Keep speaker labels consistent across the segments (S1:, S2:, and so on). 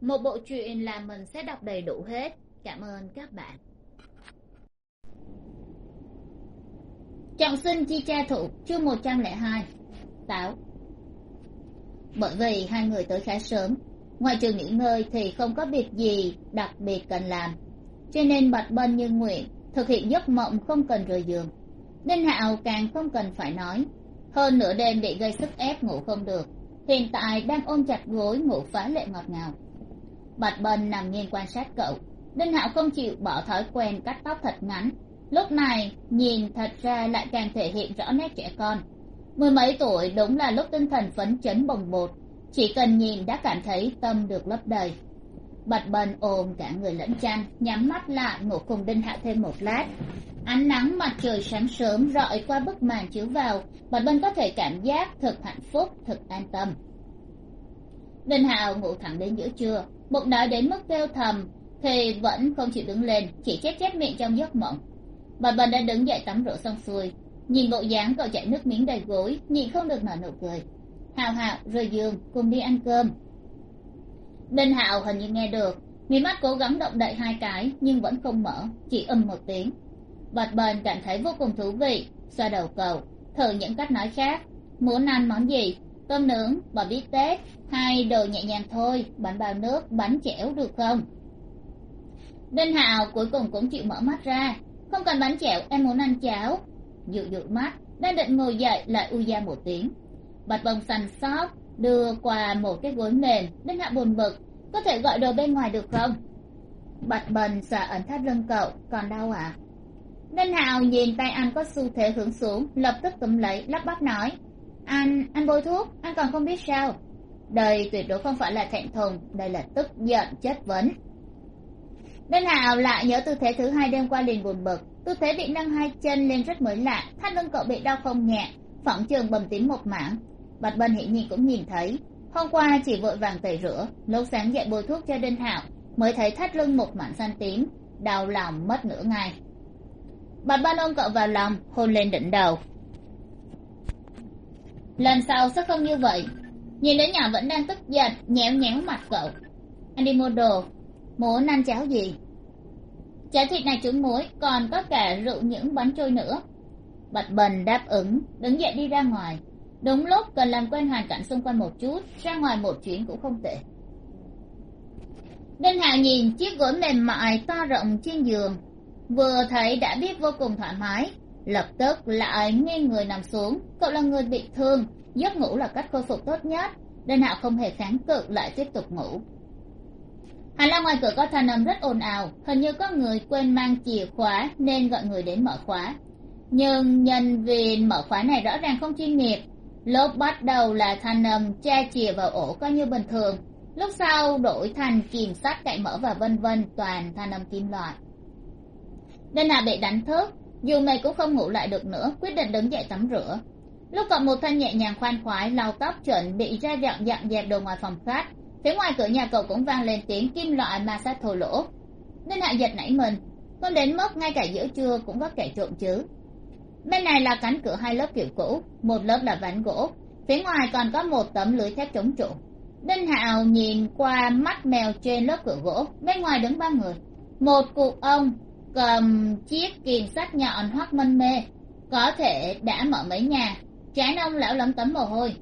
S1: một bộ truyện là mình sẽ đọc đầy đủ hết. Cảm ơn các bạn. Trọng sinh chi cha thủ, chương một trăm lẻ hai. Táo bởi vì hai người tới khá sớm. Ngoài trường nghỉ ngơi thì không có việc gì đặc biệt cần làm. Cho nên bạch bân như nguyện thực hiện giấc mộng không cần rời giường. Nên hạo càng không cần phải nói. Hơn nửa đêm bị gây sức ép ngủ không được. Hiện tại đang ôm chặt gối ngủ phá lệ ngọt ngào bạch bân nằm nghiêng quan sát cậu. Đinh hạo không chịu bỏ thói quen cắt tóc thật ngắn. Lúc này, nhìn thật ra lại càng thể hiện rõ nét trẻ con. Mười mấy tuổi đúng là lúc tinh thần phấn chấn bồng bột. Chỉ cần nhìn đã cảm thấy tâm được lấp đầy. Bạch bần ôm cả người lẫn chăn, nhắm mắt lại, ngủ cùng đinh hạo thêm một lát. Ánh nắng mặt trời sáng sớm rọi qua bức màn chiếu vào. Bạch bân có thể cảm giác thật hạnh phúc, thật an tâm đinh hạo ngủ thẳng đến giữa trưa, bụng đói đến mức kêu thầm, thì vẫn không chịu đứng lên, chỉ chép chép miệng trong giấc mộng. Bạch bần đã đứng dậy tắm rửa xong xuôi, nhìn bộ dáng cậu chạy nước miếng đầy gối, nhịn không được nở nụ cười. Hào hạo rời giường, cùng đi ăn cơm. Đinh hạo hình như nghe được mí mắt cố gắng động đậy hai cái, nhưng vẫn không mở, chỉ ầm một tiếng. Bạch bền cảm thấy vô cùng thú vị, xoa đầu cầu thử những cách nói khác, muốn ăn món gì tôm nướng, bò bít tết hay đồ nhẹ nhàng thôi, bánh bao nước, bánh chẻo được không? Đinh hạo cuối cùng cũng chịu mở mắt ra. Không cần bánh chẻo, em muốn ăn cháo. Dụ dụ mắt, đang định ngồi dậy lại u ra một tiếng. Bạch bông sành xót đưa qua một cái gối mềm đinh hạo buồn bực, có thể gọi đồ bên ngoài được không? Bạch bần sợ ẩn thắt lưng cậu, còn đau à? Đinh hạo nhìn tay anh có xu thế hướng xuống, lập tức túm lấy, lắp bắp nói anh anh bôi thuốc, anh còn không biết sao. Đây tuyệt đối không phải là thẹn thùng, đây là tức giận chất vấn. Đinh hạo lại nhớ tư thế thứ hai đêm qua liền buồn bực. Tư thế bị nâng hai chân lên rất mới lạ, thắt lưng cậu bị đau không nhẹ, phỏng trường bầm tím một mảng. Bạch bân hiển nhiên cũng nhìn thấy. Hôm qua chỉ vội vàng tẩy rửa, lúc sáng dậy bôi thuốc cho đinh hạo mới thấy thắt lưng một mảng xanh tím, đau lòng mất nửa ngày. Bạch bân ôm cậu vào lòng, hôn lên đỉnh đầu lần sau sẽ không như vậy? Nhìn đứa nhỏ vẫn đang tức giận, nhéo nhéo mặt cậu. Anh đi mua đồ. Muốn ăn cháo gì? Cháo thịt này trứng muối, còn có cả rượu những bánh trôi nữa. Bạch bần đáp ứng, đứng dậy đi ra ngoài. Đúng lúc cần làm quen hoàn cảnh xung quanh một chút, ra ngoài một chuyến cũng không tệ. Đinh hạo nhìn chiếc gối mềm mại to rộng trên giường, vừa thấy đã biết vô cùng thoải mái lập tức lại nghiêng người nằm xuống, cậu là người bị thương, giấc ngủ là cách khôi phục tốt nhất đinh hạo không hề kháng cự lại tiếp tục ngủ. Hành lang ngoài cửa có thanh âm rất ồn ào, hình như có người quên mang chìa khóa nên gọi người đến mở khóa. Nhưng nhân viên mở khóa này rõ ràng không chuyên nghiệp, lúc bắt đầu là thanh âm che chìa vào ổ coi như bình thường, lúc sau đổi thành kìm sắt cậy mở và vân vân toàn thanh âm kim loại. Đinh hà bị đánh thức dù mày cũng không ngủ lại được nữa, quyết định đứng dậy tắm rửa. Lúc còn một thanh nhẹ nhàng khoan khoái, lau tóc chuẩn bị ra dọn dọn dẹp đồ ngoài phòng khách, phía ngoài cửa nhà cậu cũng vang lên tiếng kim loại ma sát thô lỗ. Nên hạ giật nảy mình không đến mức ngay cả giữa trưa cũng có kẻ trộm chứ. Bên này là cánh cửa hai lớp kiểu cũ, một lớp là ván gỗ, phía ngoài còn có một tấm lưới thép chống trụ. Đinh hạo nhìn qua mắt mèo trên lớp cửa gỗ, bên ngoài đứng ba người. Một cụ ông cầm chiếc kiềm sắt nhọn hoắc mân mê, có thể đã mở mấy nhà. Trái ông lão lấm tấm mồ hôi.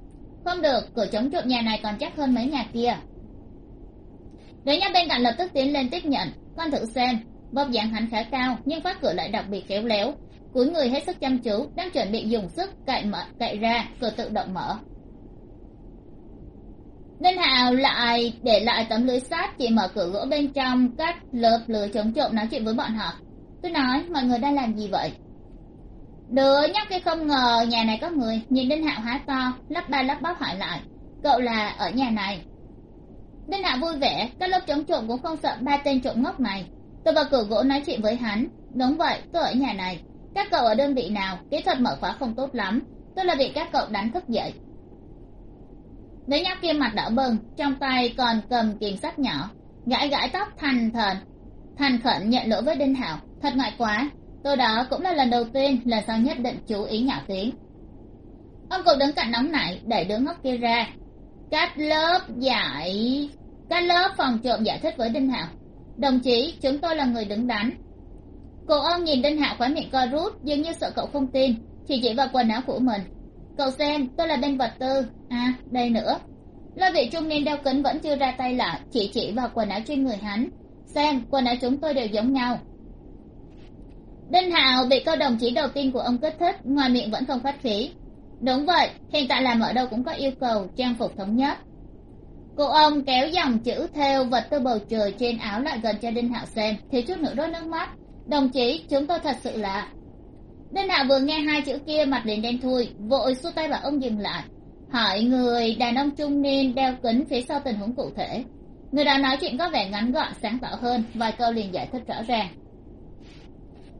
S1: Không được, cửa chống trộm nhà này còn chắc hơn mấy nhà kia. Đứa nhóc bên cạnh lập tức tiến lên tiếp nhận. Con thử xem. Vóc dáng hắn khá cao, nhưng phát cửa lại đặc biệt khéo léo. Cúi người hết sức chăm chú, đang chuẩn bị dùng sức cậy mở, cậy ra cửa tự động mở đinh hạo lại để lại tấm lưới sắt, chỉ mở cửa gỗ bên trong, cắt lớp lưới chống trộm nói chuyện với bọn họ. Tôi nói, mọi người đang làm gì vậy? Đứa nhóc kia không ngờ nhà này có người. Nhìn đinh hạo há to, lắp ba lắp bắp hỏi lại, cậu là ở nhà này? Đinh hạo vui vẻ, các lớp chống trộm cũng không sợ ba tên trộm ngốc này. Tôi vào cửa gỗ nói chuyện với hắn, đúng vậy, tôi ở nhà này. Các cậu ở đơn vị nào? Kỹ thuật mở khóa không tốt lắm. Tôi là bị các cậu đánh thức dậy đứa nhóc kia mặt đỏ bừng, trong tay còn cầm kìm sắt nhỏ. Gãi gãi tóc thành thần thành khẩn nhận lỗi với đinh hảo thật ngại quá, tôi đó cũng là lần đầu tiên, lần sau nhất định chú ý nhỏ tiếng. Ông cụ đứng cạnh nóng nảy, đẩy đứa ngốc kia ra. Cắt lớp giải cắt lớp phòng trộm giải thích với đinh hảo đồng chí, chúng tôi là người đứng đắn. Cụ ông nhìn đinh hạo khóe miệng co rút, dường như sợ cậu không tin, chỉ chỉ vào quần áo của mình cậu xem, tôi là bên vật tư à đây nữa. Lo vị trung niên đeo kính vẫn chưa ra tay lại chỉ chỉ vào quần áo trên người hắn. Xem, quần áo chúng tôi đều giống nhau. Đinh hạo bị câu đồng chí đầu tiên của ông kích thích, ngoài miệng vẫn không phát khí. Đúng vậy, hiện tại làm ở đâu cũng có yêu cầu, trang phục thống nhất. Cụ ông kéo dòng chữ theo vật tư bầu trời trên áo lại gần cho đinh hạo xem thì chút nữa đôi nước mắt. Đồng chí, chúng tôi thật sự là đinh hạo vừa nghe hai chữ kia mặt liền đen thui, vội xua tay bảo ông dừng lại. Hỏi người, đàn ông trung niên đeo kính phía sau tình huống cụ thể. Người đó nói chuyện có vẻ ngắn gọn, sáng tạo hơn, vài câu liền giải thích rõ ràng.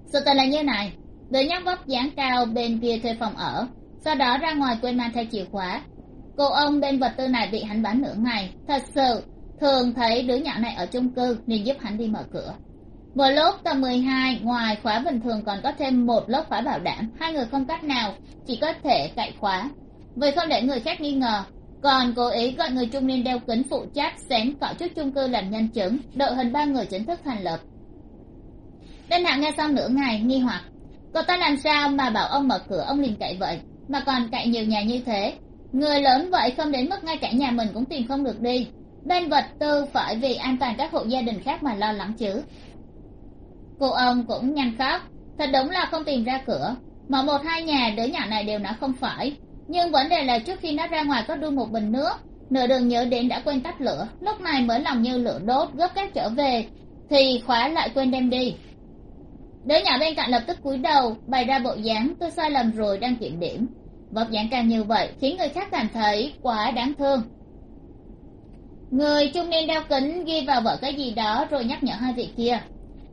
S1: Sự tình là như này. Đứa nhóc vóc dáng cao bên kia thuê phòng ở, sau đó ra ngoài quên mang theo chìa khóa. Cô ông bên vật tư này bị hắn bán nửa ngày. Thật sự, thường thấy đứa nhỏ này ở chung cư, nên giúp hắn đi mở cửa một lớp tầm mười hai, ngoài khóa bình thường còn có thêm một lớp khóa bảo đảm. Hai người không cách nào, chỉ có thể cậy khóa. Vì không để người khác nghi ngờ. Còn cố ý gọi người trung niên đeo kính phụ trách xén cọ trước chung cư làm nhân chứng, đội hình ba người chính thức thành lập. Đinh hạo nghe xong nửa ngày, nghi hoặc. Cậu ta làm sao mà bảo ông mở cửa, ông liền cậy vậy? Mà còn cậy nhiều nhà như thế. Người lớn vậy không đến mức ngay cả nhà mình cũng tìm không được đi. Bên vật tư phải vì an toàn các hộ gia đình khác mà lo lắng chứ cô ông cũng nhanh khóc. Thật đúng là không tìm ra cửa. Mà một hai nhà, đứa nhỏ này đều nói không phải. Nhưng vấn đề là trước khi nó ra ngoài có đun một bình nước. Nửa đường nhớ đến đã quên tắt lửa. Lúc này mới lòng như lửa đốt, gấp các trở về. Thì khóa lại quên đem đi. Đứa nhỏ bên cạnh lập tức cúi đầu, bày ra bộ dáng tôi sai lầm rồi đang kiểm điểm. Vóc dáng càng như vậy khiến người khác cảm thấy quá đáng thương. Người trung niên đeo kính ghi vào vở cái gì đó rồi nhắc nhở hai vị kia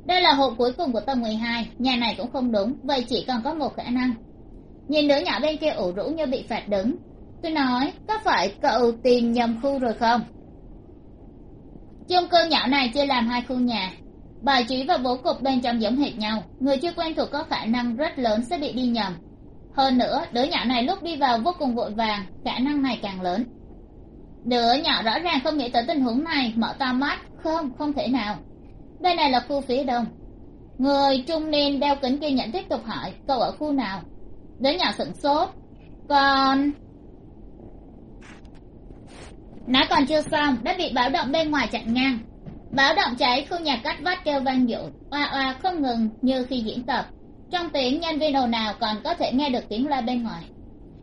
S1: đây là hộ cuối cùng của tầng mười hai. Nhà này cũng không đúng, vậy chỉ còn có một khả năng. Nhìn đứa nhỏ bên kia ủ rũ như bị phạt đứng. Tôi nói, có phải cậu tìm nhầm khu rồi không? Chung cư nhỏ này chia làm hai khu nhà. Bài trí và bố cục bên trong giống hệt nhau. Người chưa quen thuộc có khả năng rất lớn sẽ bị đi nhầm. Hơn nữa, đứa nhỏ này lúc đi vào vô cùng vội vàng, khả năng này càng lớn. Đứa nhỏ rõ ràng không nghĩ tới tình huống này, mở to mắt. Không không thể nào đây này là khu phía đông. Người trung niên đeo kính kia nhận tiếp tục hỏi, cậu ở khu nào? Đứa nhỏ sửng sốt. Còn nó còn chưa xong, đã bị báo động bên ngoài chặn ngang. Báo động cháy khu nhà cắt vách kêu vang dội, oa oa không ngừng như khi diễn tập. Trong tiếng nhân viên ồn nào còn có thể nghe được tiếng loa bên ngoài.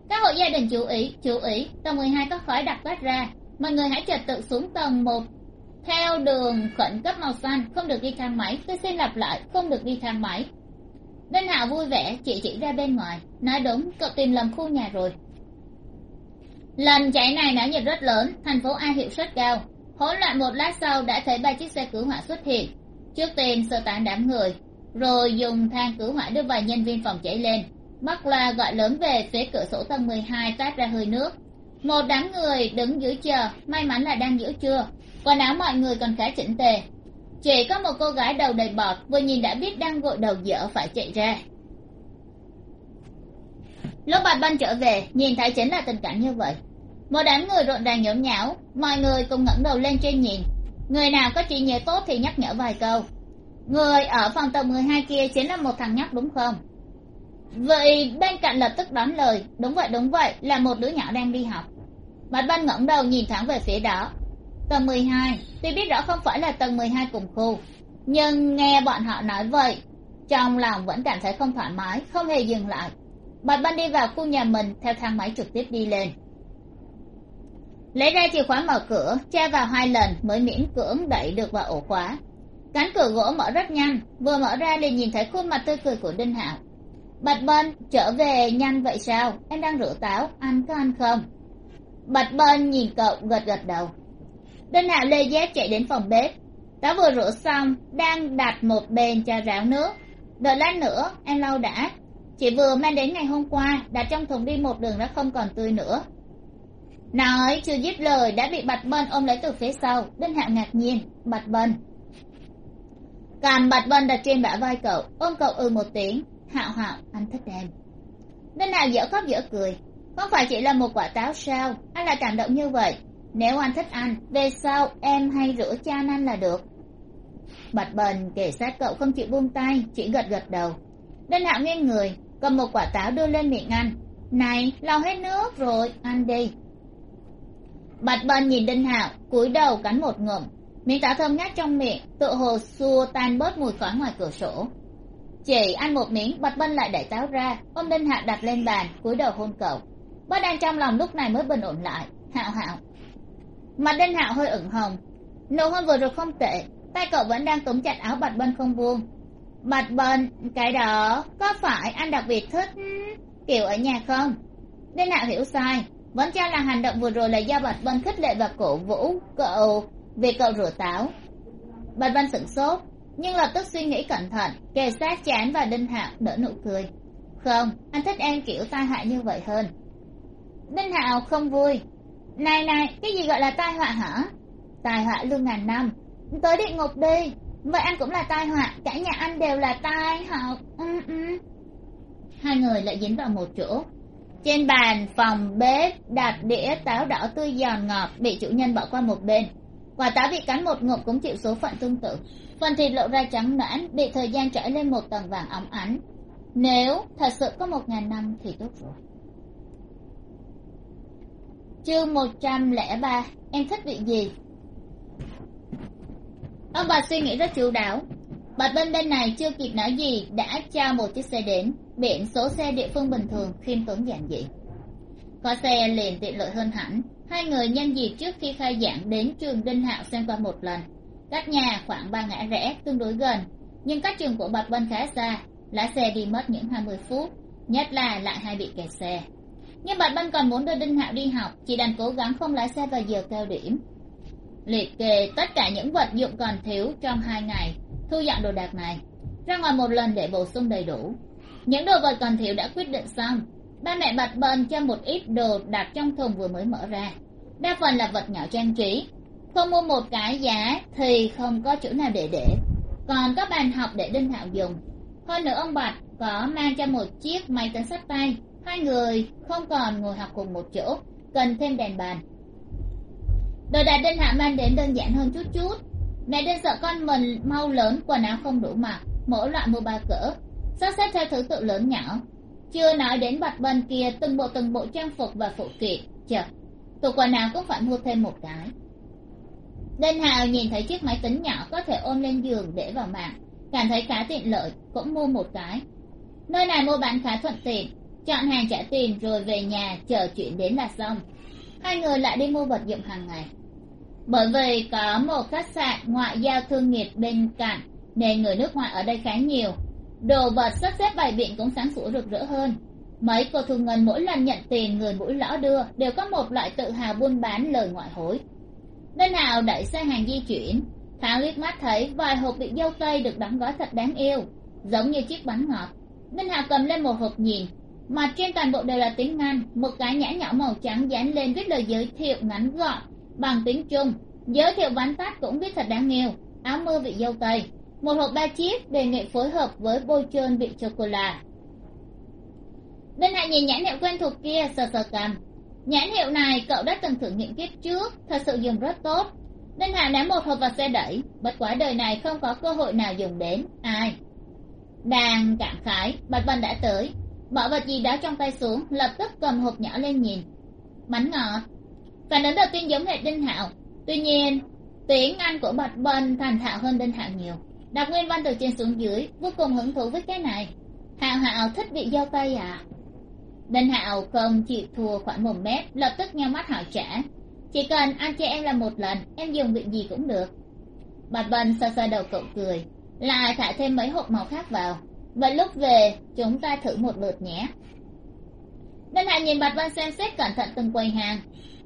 S1: Các hộ gia đình chú ý chú ý, tầng mười hai có khói đặc vắt ra. Mọi người hãy trật tự xuống tầng một theo đường khẩn cấp màu xanh, không được đi thang máy. Tôi xin lặp lại, không được đi thang máy. Đinh hạo vui vẻ, chị chỉ ra bên ngoài. Nói đúng, cậu tìm lầm khu nhà rồi. Lần cháy này náo nhiệt rất lớn, thành phố a hiệu suất cao. Hỗn loạn một lát sau đã thấy ba chiếc xe cứu hỏa xuất hiện. Trước tiên sơ tán đám người, rồi dùng thang cứu hỏa đưa vài nhân viên phòng cháy lên. Bắc loa gọi lớn về phía cửa sổ tầng mười hai toát ra hơi nước. Một đám người đứng dưới chờ, may mắn là đang giữa trưa quần áo mọi người còn khá chỉnh tề. Chỉ có một cô gái đầu đầy bọt, vừa nhìn đã biết đang gội đầu dở phải chạy ra. Lúc bạch banh trở về, nhìn thấy chính là tình cảnh như vậy. Một đám người rộn ràng nhốn nháo, mọi người cùng ngẩng đầu lên trên nhìn. Người nào có trí nhớ tốt thì nhắc nhở vài câu. Người ở phòng tầng mười hai kia chính là một thằng nhóc đúng không? Vậy bên cạnh lập tức đón lời, đúng vậy đúng vậy, là một đứa nhỏ đang đi học. Bạch banh ngẩng đầu nhìn thẳng về phía đó tầng mười hai. Tuy biết rõ không phải là tầng mười hai cùng khu, nhưng nghe bọn họ nói vậy, trong lòng vẫn cảm thấy không thoải mái, không hề dừng lại. Bạch bân đi vào khu nhà mình, theo thang máy trực tiếp đi lên. Lấy ra chìa khóa mở cửa, che vào hai lần mới miễn cưỡng đẩy được vào ổ khóa. Cánh cửa gỗ mở rất nhanh, vừa mở ra liền nhìn thấy khuôn mặt tươi cười của đinh hạo. Bạch bân, trở về nhanh vậy sao? Em đang rửa táo anh có ăn không? Bạch bân nhìn cậu gật gật đầu đinh hạo lê giác chạy đến phòng bếp. Táo vừa rửa xong, đang đặt một bên cho ráo nước. Đợi lát nữa, em lau đã. Chị vừa mang đến ngày hôm qua đặt trong thùng đi một đường đã không còn tươi nữa. Nói, chưa dứt lời, đã bị bạch bân ôm lấy từ phía sau. Đinh hạo ngạc nhiên, bạch bân. Cầm bạch bân đặt trên bả vai cậu, ôm cậu ừ một tiếng. Hạo hạo, anh thích em. Đinh hạo dở khóc dở cười. Không phải chỉ là một quả táo sao? Anh lại cảm động như vậy nếu anh thích anh, về sau em hay rửa cha anh là được. Bạch bần kể sát cậu không chịu buông tay, chỉ gật gật đầu. Đinh hạo nghiêng người cầm một quả táo đưa lên miệng anh. Này, lau hết nước rồi, ăn đi. Bạch bần nhìn đinh hạo, cúi đầu cắn một ngụm. Miếng táo thơm ngát trong miệng tự hồ xua tan bớt mùi khói ngoài cửa sổ. Chỉ ăn một miếng, bạch bân lại đẩy táo ra. Ôm đinh hạo đặt lên bàn, cúi đầu hôn cậu. Bất đang trong lòng lúc này mới bình ổn lại. Hạo hạo mặt đinh hạo hơi ửng hồng. Nụ hôn vừa rồi không tệ, tay cậu vẫn đang túm chặt áo bạch bân không buông. Bạch bân, cái đó có phải anh đặc biệt thích ừ, kiểu ở nhà không? Đinh hạo hiểu sai, vẫn cho là hành động vừa rồi là do bạch bân khích lệ và cổ vũ cậu vì cậu rửa táo. Bạch bân sửng sốt, nhưng lập tức suy nghĩ cẩn thận, kề sát chán và đinh hạo đỡ nụ cười. Không, anh thích em kiểu tai hại như vậy hơn. Đinh hạo không vui này này cái gì gọi là tai họa hả? Tai họa lương ngàn năm. Tới địa ngục đi. Vậy anh cũng là tai họa cả nhà anh đều là tai học. Ừ, ừ. hai người lại dính vào một chỗ. Trên bàn phòng bếp đặt đĩa táo đỏ tươi giòn ngọt bị chủ nhân bỏ qua một bên. Quả táo bị cắn một ngụm cũng chịu số phận tương tự. Phần thịt lộ ra trắng nõn bị thời gian trải lên một tầng vàng óng ánh. Nếu thật sự có một ngàn năm thì tốt rồi chương một trăm lẻ ba, em thích vị gì? Ông bà suy nghĩ rất chú đáo. Bạch bên bên này chưa kịp nói gì, đã trao một chiếc xe đến, biển số xe địa phương bình thường, khiêm tốn giản dị. Có xe liền tiện lợi hơn hẳn. Hai người nhân dịp trước khi khai giảng đến trường đinh hạo xem qua một lần. Cách nhà khoảng ba ngã rẽ, tương đối gần. Nhưng cách trường của bạch vân khá xa. Lái xe đi mất những hai mươi phút. Nhất là lại hay bị kẹt xe nhưng bạch bân còn muốn đưa đinh hạo đi học, chỉ đành cố gắng không lái xe vào giờ cao điểm. Liệt kê tất cả những vật dụng còn thiếu trong hai ngày, thu dọn đồ đạc này, ra ngoài một lần để bổ sung đầy đủ. Những đồ vật còn thiếu đã quyết định xong. Ba mẹ bạch bân cho một ít đồ đặt trong thùng vừa mới mở ra. Đa phần là vật nhỏ trang trí. Không mua một cái giá thì không có chỗ nào để để. Còn có bàn học để đinh hạo dùng. Hơn nữa ông bạch có mang cho một chiếc máy tính sách tay hai người không còn ngồi học cùng một chỗ, cần thêm đèn bàn. Đồ đạc đinh hạ mang đến đơn giản hơn chút chút. Mẹ đinh sợ con mình mau lớn, quần áo không đủ mặc, mỗi loại mua ba cỡ. Sắp xếp theo thứ tự lớn nhỏ. Chưa nói đến bạch bần kia, từng bộ từng bộ trang phục và phụ kiện. Chật tủ quần áo cũng phải mua thêm một cái. Đinh hào nhìn thấy chiếc máy tính nhỏ có thể ôm lên giường để vào mạng. Cảm thấy khá tiện lợi, cũng mua một cái. Nơi này mua bán khá thuận tiện chọn hàng trả tiền rồi về nhà, chờ chuyện đến là xong. Hai người lại đi mua vật dụng hàng ngày. Bởi vì có một khách sạn ngoại giao thương nghiệp bên cạnh, nên người nước ngoài ở đây khá nhiều. Đồ vật sắp xếp bày biện cũng sáng sủa rực rỡ hơn. Mấy cô thu ngân mỗi lần nhận tiền người mũi lõ đưa, đều có một loại tự hào buôn bán lời ngoại hối. Bên nào đẩy xe hàng di chuyển, thảo liếc mắt thấy vài hộp bị dâu tây được đóng gói thật đáng yêu, giống như chiếc bánh ngọt. Bên hào cầm lên một hộp nhìn mặt trên toàn bộ đều là tiếng anh. Một cái nhã nhỏ màu trắng dán lên viết lời giới thiệu ngắn gọn, bằng tiếng trung. Giới thiệu vắn tắt cũng viết thật đáng yêu. Áo mưa vị dâu tây. Một hộp ba chiếc đề nghị phối hợp với bôi trơn vị sô cô la hạ nhìn nhãn hiệu quen thuộc kia, sờ sờ cầm nhãn hiệu này cậu đã từng thử nghiệm kiếp trước, thật sự dùng rất tốt. Nên hạ ném một hộp vào xe đẩy. Bất quá đời này không có cơ hội nào dùng đến ai. Đang cảm khái, bạch vân đã tới bỏ vật gì đó trong tay xuống, lập tức cầm hộp nhỏ lên nhìn. Bánh ngọt. Phản ứng đầu tiên giống hệt đinh hạo. Tuy nhiên, tiếng anh của bạch bân thành thạo hơn đinh hạo nhiều. Đọc nguyên văn từ trên xuống dưới, vô cùng hứng thú với cái này. Hạo hạo thích bị giao tay à? Đinh hạo không chịu thua khoảng một mét, lập tức nhau mắt hỏi trả. Chỉ cần anh cho em làm một lần, em dùng việc gì cũng được. Bạch bân sơ sơ đầu cậu cười, lại thả thêm mấy hộp màu khác vào vậy lúc về, chúng ta thử một lượt nhé. Đinh hạnh nhìn bạch văn xem xét cẩn thận từng quầy hàng.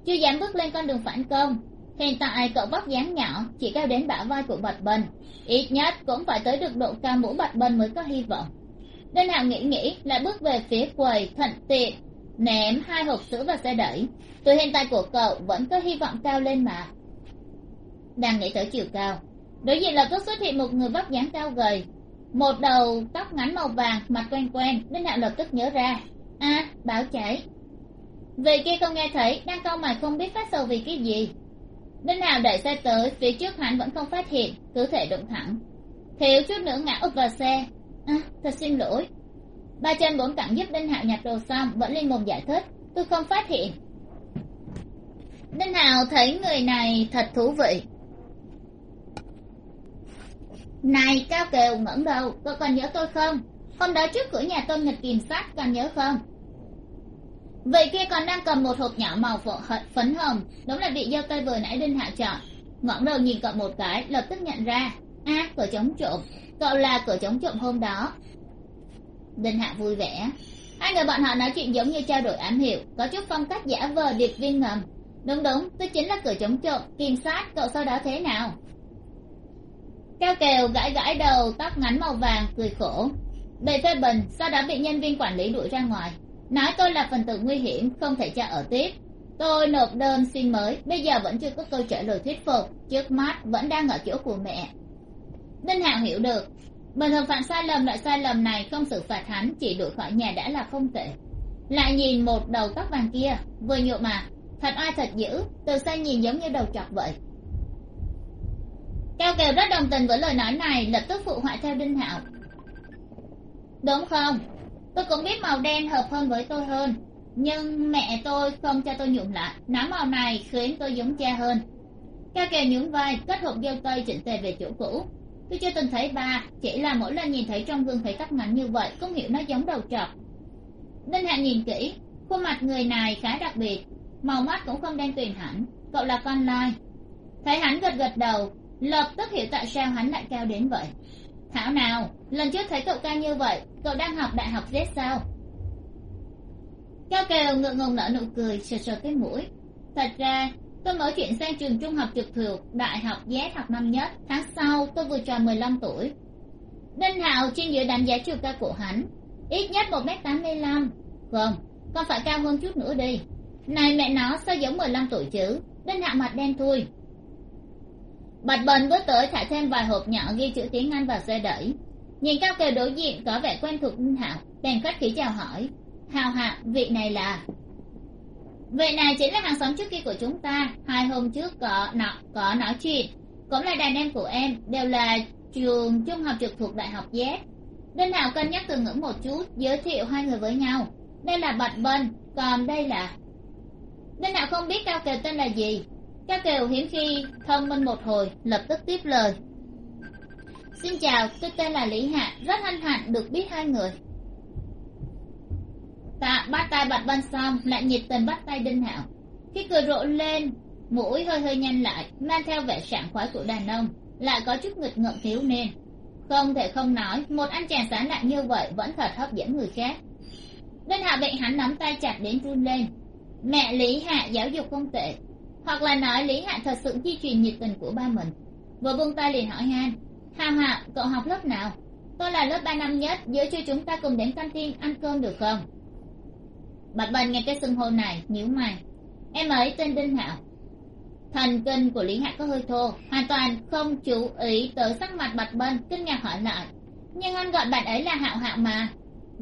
S1: Chưa dám bước lên con đường phản công, hiện tại cậu vóc dáng nhỏ, chỉ cao đến bả vai của bạch bân ít nhất cũng phải tới được độ cao mũ bạch bân mới có hy vọng. Đinh hạo nghĩ nghĩ, lại bước về phía quầy thuận tiện, ném hai hộp sữa vào xe đẩy. Từ hiện tại của cậu vẫn có hy vọng cao lên mà. Đang nghĩ tới chiều cao. Đối diện lập tức xuất hiện một người vóc dáng cao gầy một đầu tóc ngắn màu vàng, mặt quen quen, đinh hạo lập tức nhớ ra. A báo cháy về kia không nghe thấy, đang cau mày không biết phát sầu vì cái gì. Đinh hạo đẩy xe tới, phía trước hắn vẫn không phát hiện, cứ thể đụng thẳng. Thiếu chút nữa ngã úp vào xe. À thật xin lỗi. Ba chân bốn cẳng giúp đinh hạo nhặt đồ xong, vẫn lên mồm giải thích, tôi không phát hiện. Đinh hạo thấy người này thật thú vị này cao kiều ngẩng đầu cậu còn nhớ tôi không? Hôm đó trước cửa nhà tôi nghịch kìm soát còn nhớ không? Vậy kia còn đang cầm một hộp nhỏ màu phấn hồng đúng là vị dâu tây vừa nãy đinh hạ chọn ngẩng đầu nhìn cậu một cái lập tức nhận ra. A à, cửa chống trộm. Cậu là cửa chống trộm hôm đó. Đinh hạ vui vẻ. Hai người bọn họ nói chuyện giống như trao đổi ám hiệu có chút phong cách giả vờ điệp viên ngầm. Đúng đúng tôi chính là cửa chống trộm kiểm sát cậu sau đó thế nào? Cao kèo gãi gãi đầu, tóc ngắn màu vàng, cười khổ. Bị phê bình, sau đó bị nhân viên quản lý đuổi ra ngoài. Nói tôi là phần tử nguy hiểm, không thể cho ở tiếp. Tôi nộp đơn xin mới, bây giờ vẫn chưa có câu trả lời thuyết phục. Trước mắt, vẫn đang ở chỗ của mẹ. Đinh hạo hiểu được. Bình thường phạm sai lầm, loại sai lầm này không xử phạt hắn, chỉ đuổi khỏi nhà đã là không tệ. Lại nhìn một đầu tóc vàng kia, vừa nhộm mà. Thật ai thật dữ, từ xa nhìn giống như đầu chọc vậy cao kiều rất đồng tình với lời nói này, lập tức phụ họa theo đinh hạo. Đúng không? Tôi cũng biết màu đen hợp hơn với tôi hơn, nhưng mẹ tôi không cho tôi nhuộm lại. Nắm màu này khiến tôi giống cha hơn. Cao kiều nhún vai, kết hộp dâu tây chỉnh tề về chỗ cũ. Tôi chưa từng thấy ba chỉ là mỗi lần nhìn thấy trong gương thấy tóc ngắn như vậy, không hiểu nó giống đầu trọc. Đinh hạ nhìn kỹ, khuôn mặt người này khá đặc biệt, màu mắt cũng không đen tuyền hẳn. Cậu là con lai. Thấy hắn gật gật đầu lập tức hiểu tại sao hắn lại cao đến vậy. Thảo nào, lần trước thấy cậu cao như vậy, cậu đang học đại học z sao? Cao kèo ngượng ngùng nở nụ cười, sờ sờ cái mũi. Thật ra, tôi mới chuyển sang trường trung học trực thuộc đại học z học năm nhất, tháng sau tôi vừa tròn mười lăm tuổi. Đinh hạo trên dưới đánh giá chiều cao của hắn. Ít nhất một m tám mươi lăm. Vâng, Không còn phải cao hơn chút nữa đi. Này mẹ nó, sao giống mười lăm tuổi chứ? Đinh hạo mặt đen thui bạch bần bước tới thả thêm vài hộp nhỏ ghi chữ tiếng anh vào xe đẩy. Nhìn cao kiều đối diện có vẻ quen thuộc ninh hạo, bèn khách khí chào hỏi. Hào hạ, vị này là? Vị này chính là hàng xóm trước kia của chúng ta. Hai hôm trước có nọ, có nói chuyện. Cũng là đàn em của em, đều là trường trung học trực thuộc đại học z. Đinh hạo cân nhắc từ ngữ một chút, giới thiệu hai người với nhau. Đây là bạch bân còn đây là? Đinh hạo không biết cao kiều tên là gì cao kiều hiếm khi thông minh một hồi, lập tức tiếp lời. Xin chào, tôi tên là lý hạ, rất hân hạnh được biết hai người. Tạ bắt tay bạch văn xong lại nhiệt tình bắt tay đinh hạo. Khi cười rộ lên, mũi hơi hơi nhanh lại, mang theo vẻ sảng khoái của đàn ông, lại có chút nghịch ngợm thiếu niên. Không thể không nói, một anh chàng sáng lạng như vậy vẫn thật hấp dẫn người khác. Đinh hạ bị hắn nắm tay chặt đến run lên. Mẹ lý hạ giáo dục không tệ hoặc là nói lý hạ thật sự di truyền nhiệt tình của ba mình. Vừa buông tay liền hỏi han hào hạ, cậu học lớp nào? Tôi là lớp ba năm nhất giữa cho chúng ta cùng đến căn tin ăn cơm được không? Bạch bần nghe cái xưng hô này, nhíu mày. Em ấy tên đinh hạo. Thần kinh của lý hạ có hơi thô, hoàn toàn không chú ý tới sắc mặt bạch bân kinh ngạc hỏi lại. Nhưng anh gọi bạn ấy là hạo hạo mà.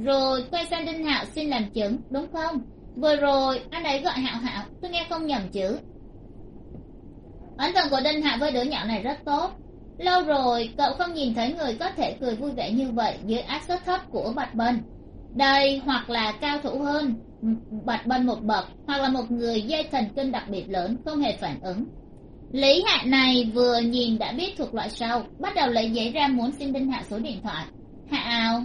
S1: Rồi quay sang đinh hạo xin làm chứng, đúng không? Vừa rồi anh ấy gọi hạo hạo tôi nghe không nhầm chứ? Ấn tượng của đinh hạ với đứa nhỏ này rất tốt. Lâu rồi, cậu không nhìn thấy người có thể cười vui vẻ như vậy dưới áp suất thấp của bạch bân. Đây, hoặc là cao thủ hơn, bạch bân một bậc, hoặc là một người dây thần kinh đặc biệt lớn, không hề phản ứng. Lý hạ này vừa nhìn đã biết thuộc loại sau, bắt đầu lấy giấy ra muốn xin đinh Hạ số điện thoại. Hạ ào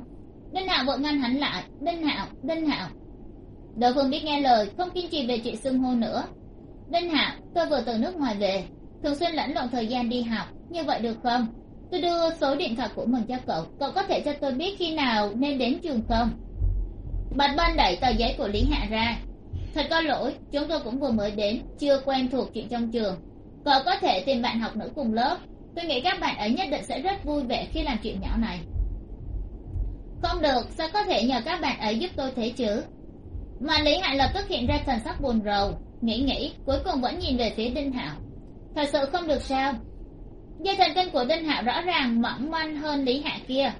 S1: đinh hạo vội ngăn hắn lại. Đinh hạo đinh hạo đối phương biết nghe lời, không kiên trì về chuyện xưng hô nữa. Đinh hạo tôi vừa từ nước ngoài về thường xuyên lẫn lộn thời gian đi học, như vậy được không? Tôi đưa số điện thoại của mình cho cậu cậu có thể cho tôi biết khi nào nên đến trường không? Bạch ban đẩy tờ giấy của lý hạ ra. Thật có lỗi, chúng tôi cũng vừa mới đến, chưa quen thuộc chuyện trong trường. Cậu có thể tìm bạn học nữ cùng lớp. Tôi nghĩ các bạn ấy nhất định sẽ rất vui vẻ khi làm chuyện nhỏ này. Không được, sao có thể nhờ các bạn ấy giúp tôi thế chứ? Mà lý hạ lập tức hiện ra thần sắc buồn rầu, nghĩ nghĩ, cuối cùng vẫn nhìn về phía đinh hảo thật sự không được sao? Dây thần kinh của đinh hạo rõ ràng mỏng manh hơn lý hạ kia.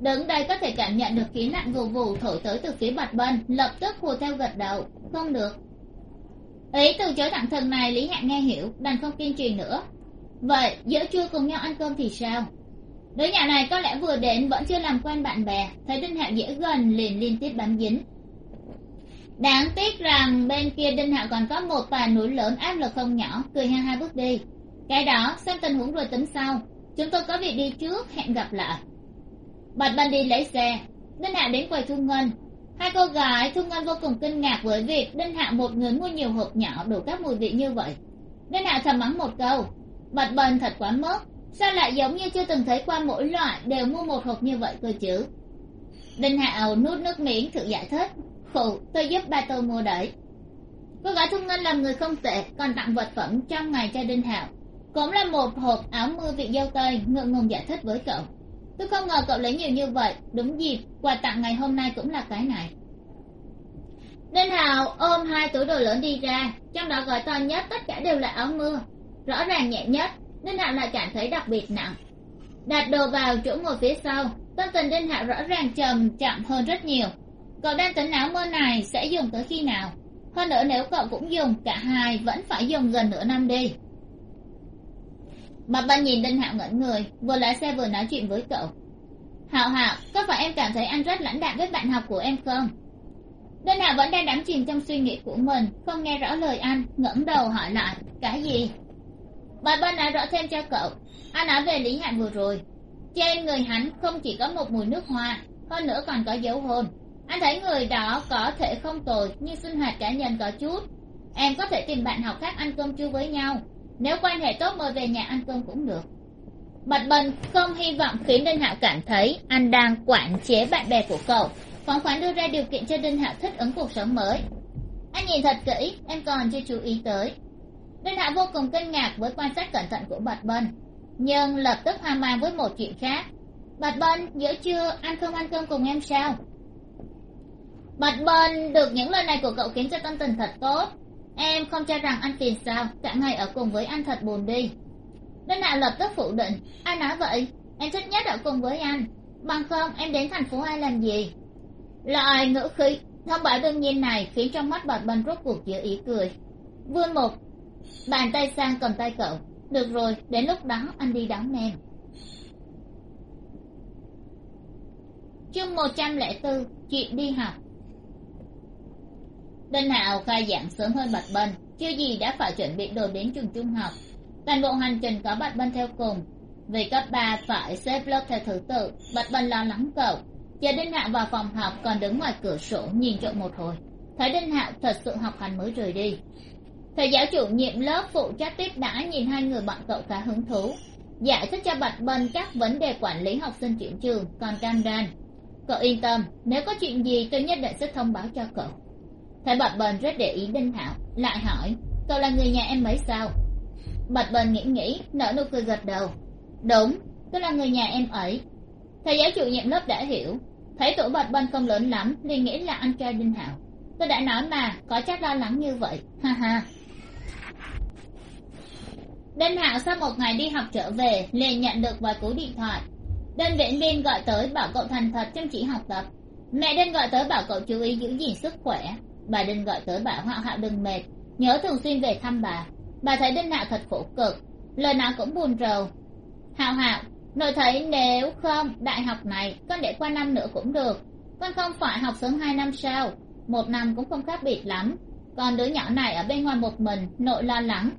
S1: Đứng đây có thể cảm nhận được khí lạnh vù vù thổi tới từ phía bạch bân lập tức hùa theo gật đầu. Không được. Ý từ chối thẳng thừng này lý hạ nghe hiểu, đành không kiên trì nữa. Vậy, giữa trưa cùng nhau ăn cơm thì sao? Đứa nhà này có lẽ vừa đến vẫn chưa làm quen bạn bè. Thấy đinh hạo dễ gần, liền liên tiếp bám dính đáng tiếc rằng bên kia đinh hạo còn có một tòa núi lớn áp lực không nhỏ, cười ha ha bước đi. Cái đó, xem tình huống rồi tính sau. Chúng tôi có việc đi trước, hẹn gặp lại. Bạch ban đi lấy xe. Đinh hạ đến quầy thu ngân. Hai cô gái, thu ngân vô cùng kinh ngạc với việc đinh hạ một người mua nhiều hộp nhỏ đủ các mùi vị như vậy. Đinh hạ thầm mắng một câu. Bạch bần thật quá mất sao lại giống như chưa từng thấy qua mỗi loại đều mua một hộp như vậy cơ chứ? Đinh hạ nuốt nước miếng, thử giải thích phụ, tôi giúp ba tôi mua đấy cô gái thu ngân làm người không tệ, còn tặng vật phẩm trong ngày cho đinh hạo. Cũng là một hộp áo mưa vị dâu tây ngượng ngùng giải thích với cậu. Tôi không ngờ cậu lấy nhiều như vậy. Đúng dịp, quà tặng ngày hôm nay cũng là cái này. Đinh hạo ôm hai túi đồ lớn đi ra, trong đó gói to nhất tất cả đều là áo mưa. Rõ ràng nhẹ nhất, đinh hạo lại cảm thấy đặc biệt nặng. Đặt đồ vào chỗ ngồi phía sau, tâm tình đinh hạo rõ ràng trầm chậm hơn rất nhiều cậu đang tính áo mưa này sẽ dùng tới khi nào? Hơn nữa nếu cậu cũng dùng, cả hai vẫn phải dùng gần nửa năm đi. Mặt ban nhìn đinh hạo ngẩn người, vừa lái xe vừa nói chuyện với cậu. Hạo hạo, có phải em cảm thấy anh rất lãnh đạm với bạn học của em không? Đinh hạo vẫn đang đắm chìm trong suy nghĩ của mình, không nghe rõ lời anh, ngẩng đầu hỏi lại cái gì? Bà ban nói rõ thêm cho cậu, anh nói về lý hạn vừa rồi. Trên người hắn không chỉ có một mùi nước hoa, hơn nữa còn có dấu hôn anh thấy người đó có thể không tồi, nhưng sinh hoạt cá nhân có chút. Em có thể tìm bạn học khác ăn cơm trưa với nhau. Nếu quan hệ tốt mời về nhà ăn cơm cũng được. Bạch bần không hy vọng khiến đinh hạo cảm thấy anh đang quản chế bạn bè của cậu. Phóng khoáng đưa ra điều kiện cho đinh hạo thích ứng cuộc sống mới. Anh nhìn thật kỹ, em còn chưa chú ý tới. Đinh hạo vô cùng kinh ngạc với quan sát cẩn thận của bạch bân nhưng lập tức hoang mang với một chuyện khác. Bạch bân giữa trưa anh không ăn cơm cùng em sao? Bạch bân được những lời này của cậu khiến cho tâm tình thật tốt. Em không cho rằng anh phiền sao, cả ngày ở cùng với anh thật buồn đi. Đinh hạ lập tức phủ định, ai nói vậy? Em thích nhất ở cùng với anh. Bằng không, em đến thành phố ai làm gì? Loại ngữ khí thông báo đương nhiên này khiến trong mắt bạch bân rốt cuộc giữa ý cười. Vươn một bàn tay sang cầm tay cậu. Được rồi, đến lúc đó anh đi đón em. Chương một trăm lẻ bốn chuyện đi học đinh hạo khai giảng sớm hơn bạch bân chưa gì đã phải chuẩn bị đồ đến trường trung học. Toàn bộ hành trình có bạch bân theo cùng. Vì cấp ba phải xếp lớp theo thứ tự bạch bân lo lắng cậu. Chờ đinh hạo vào phòng học còn đứng ngoài cửa sổ nhìn trộm một hồi. Thấy đinh hạo thật sự học hành mới rời đi. Thầy giáo chủ nhiệm lớp phụ trách tiếp đã nhìn hai người bọn cậu khá hứng thú. Giải thích cho bạch bân các vấn đề quản lý học sinh chuyển trường còn cam đoan. Cậu yên tâm, nếu có chuyện gì, tôi nhất định sẽ thông báo cho cậu thầy bạch bần rất để ý đinh hạo lại hỏi, cậu là người nhà em mấy sao? Bạch bần nghĩ nghĩ, nở nụ cười gật đầu. Đúng, tôi là người nhà em ấy. Thầy giáo chủ nhiệm lớp đã hiểu. Thấy tuổi bạch bần không lớn lắm liền nghĩ là anh trai đinh hạo tôi đã nói mà, có chắc lo lắng như vậy. Ha ha. Đinh hạo sau một ngày đi học trở về, liền nhận được vài cú điện thoại. Đơn viện viên gọi tới bảo cậu thành thật chăm chỉ học tập. Mẹ đinh gọi tới bảo cậu chú ý giữ gìn sức khỏe bà đinh gọi tới bảo hạo hạo đừng mệt, nhớ thường xuyên về thăm bà. Bà thấy đinh hạo thật khổ cực, lời nào cũng buồn rầu. Hạo hạo, nội thấy nếu không đại học này, con để qua năm nữa cũng được. Con không phải học sớm hai năm sao, một năm cũng không khác biệt lắm. Còn đứa nhỏ này ở bên ngoài một mình, nội lo lắng.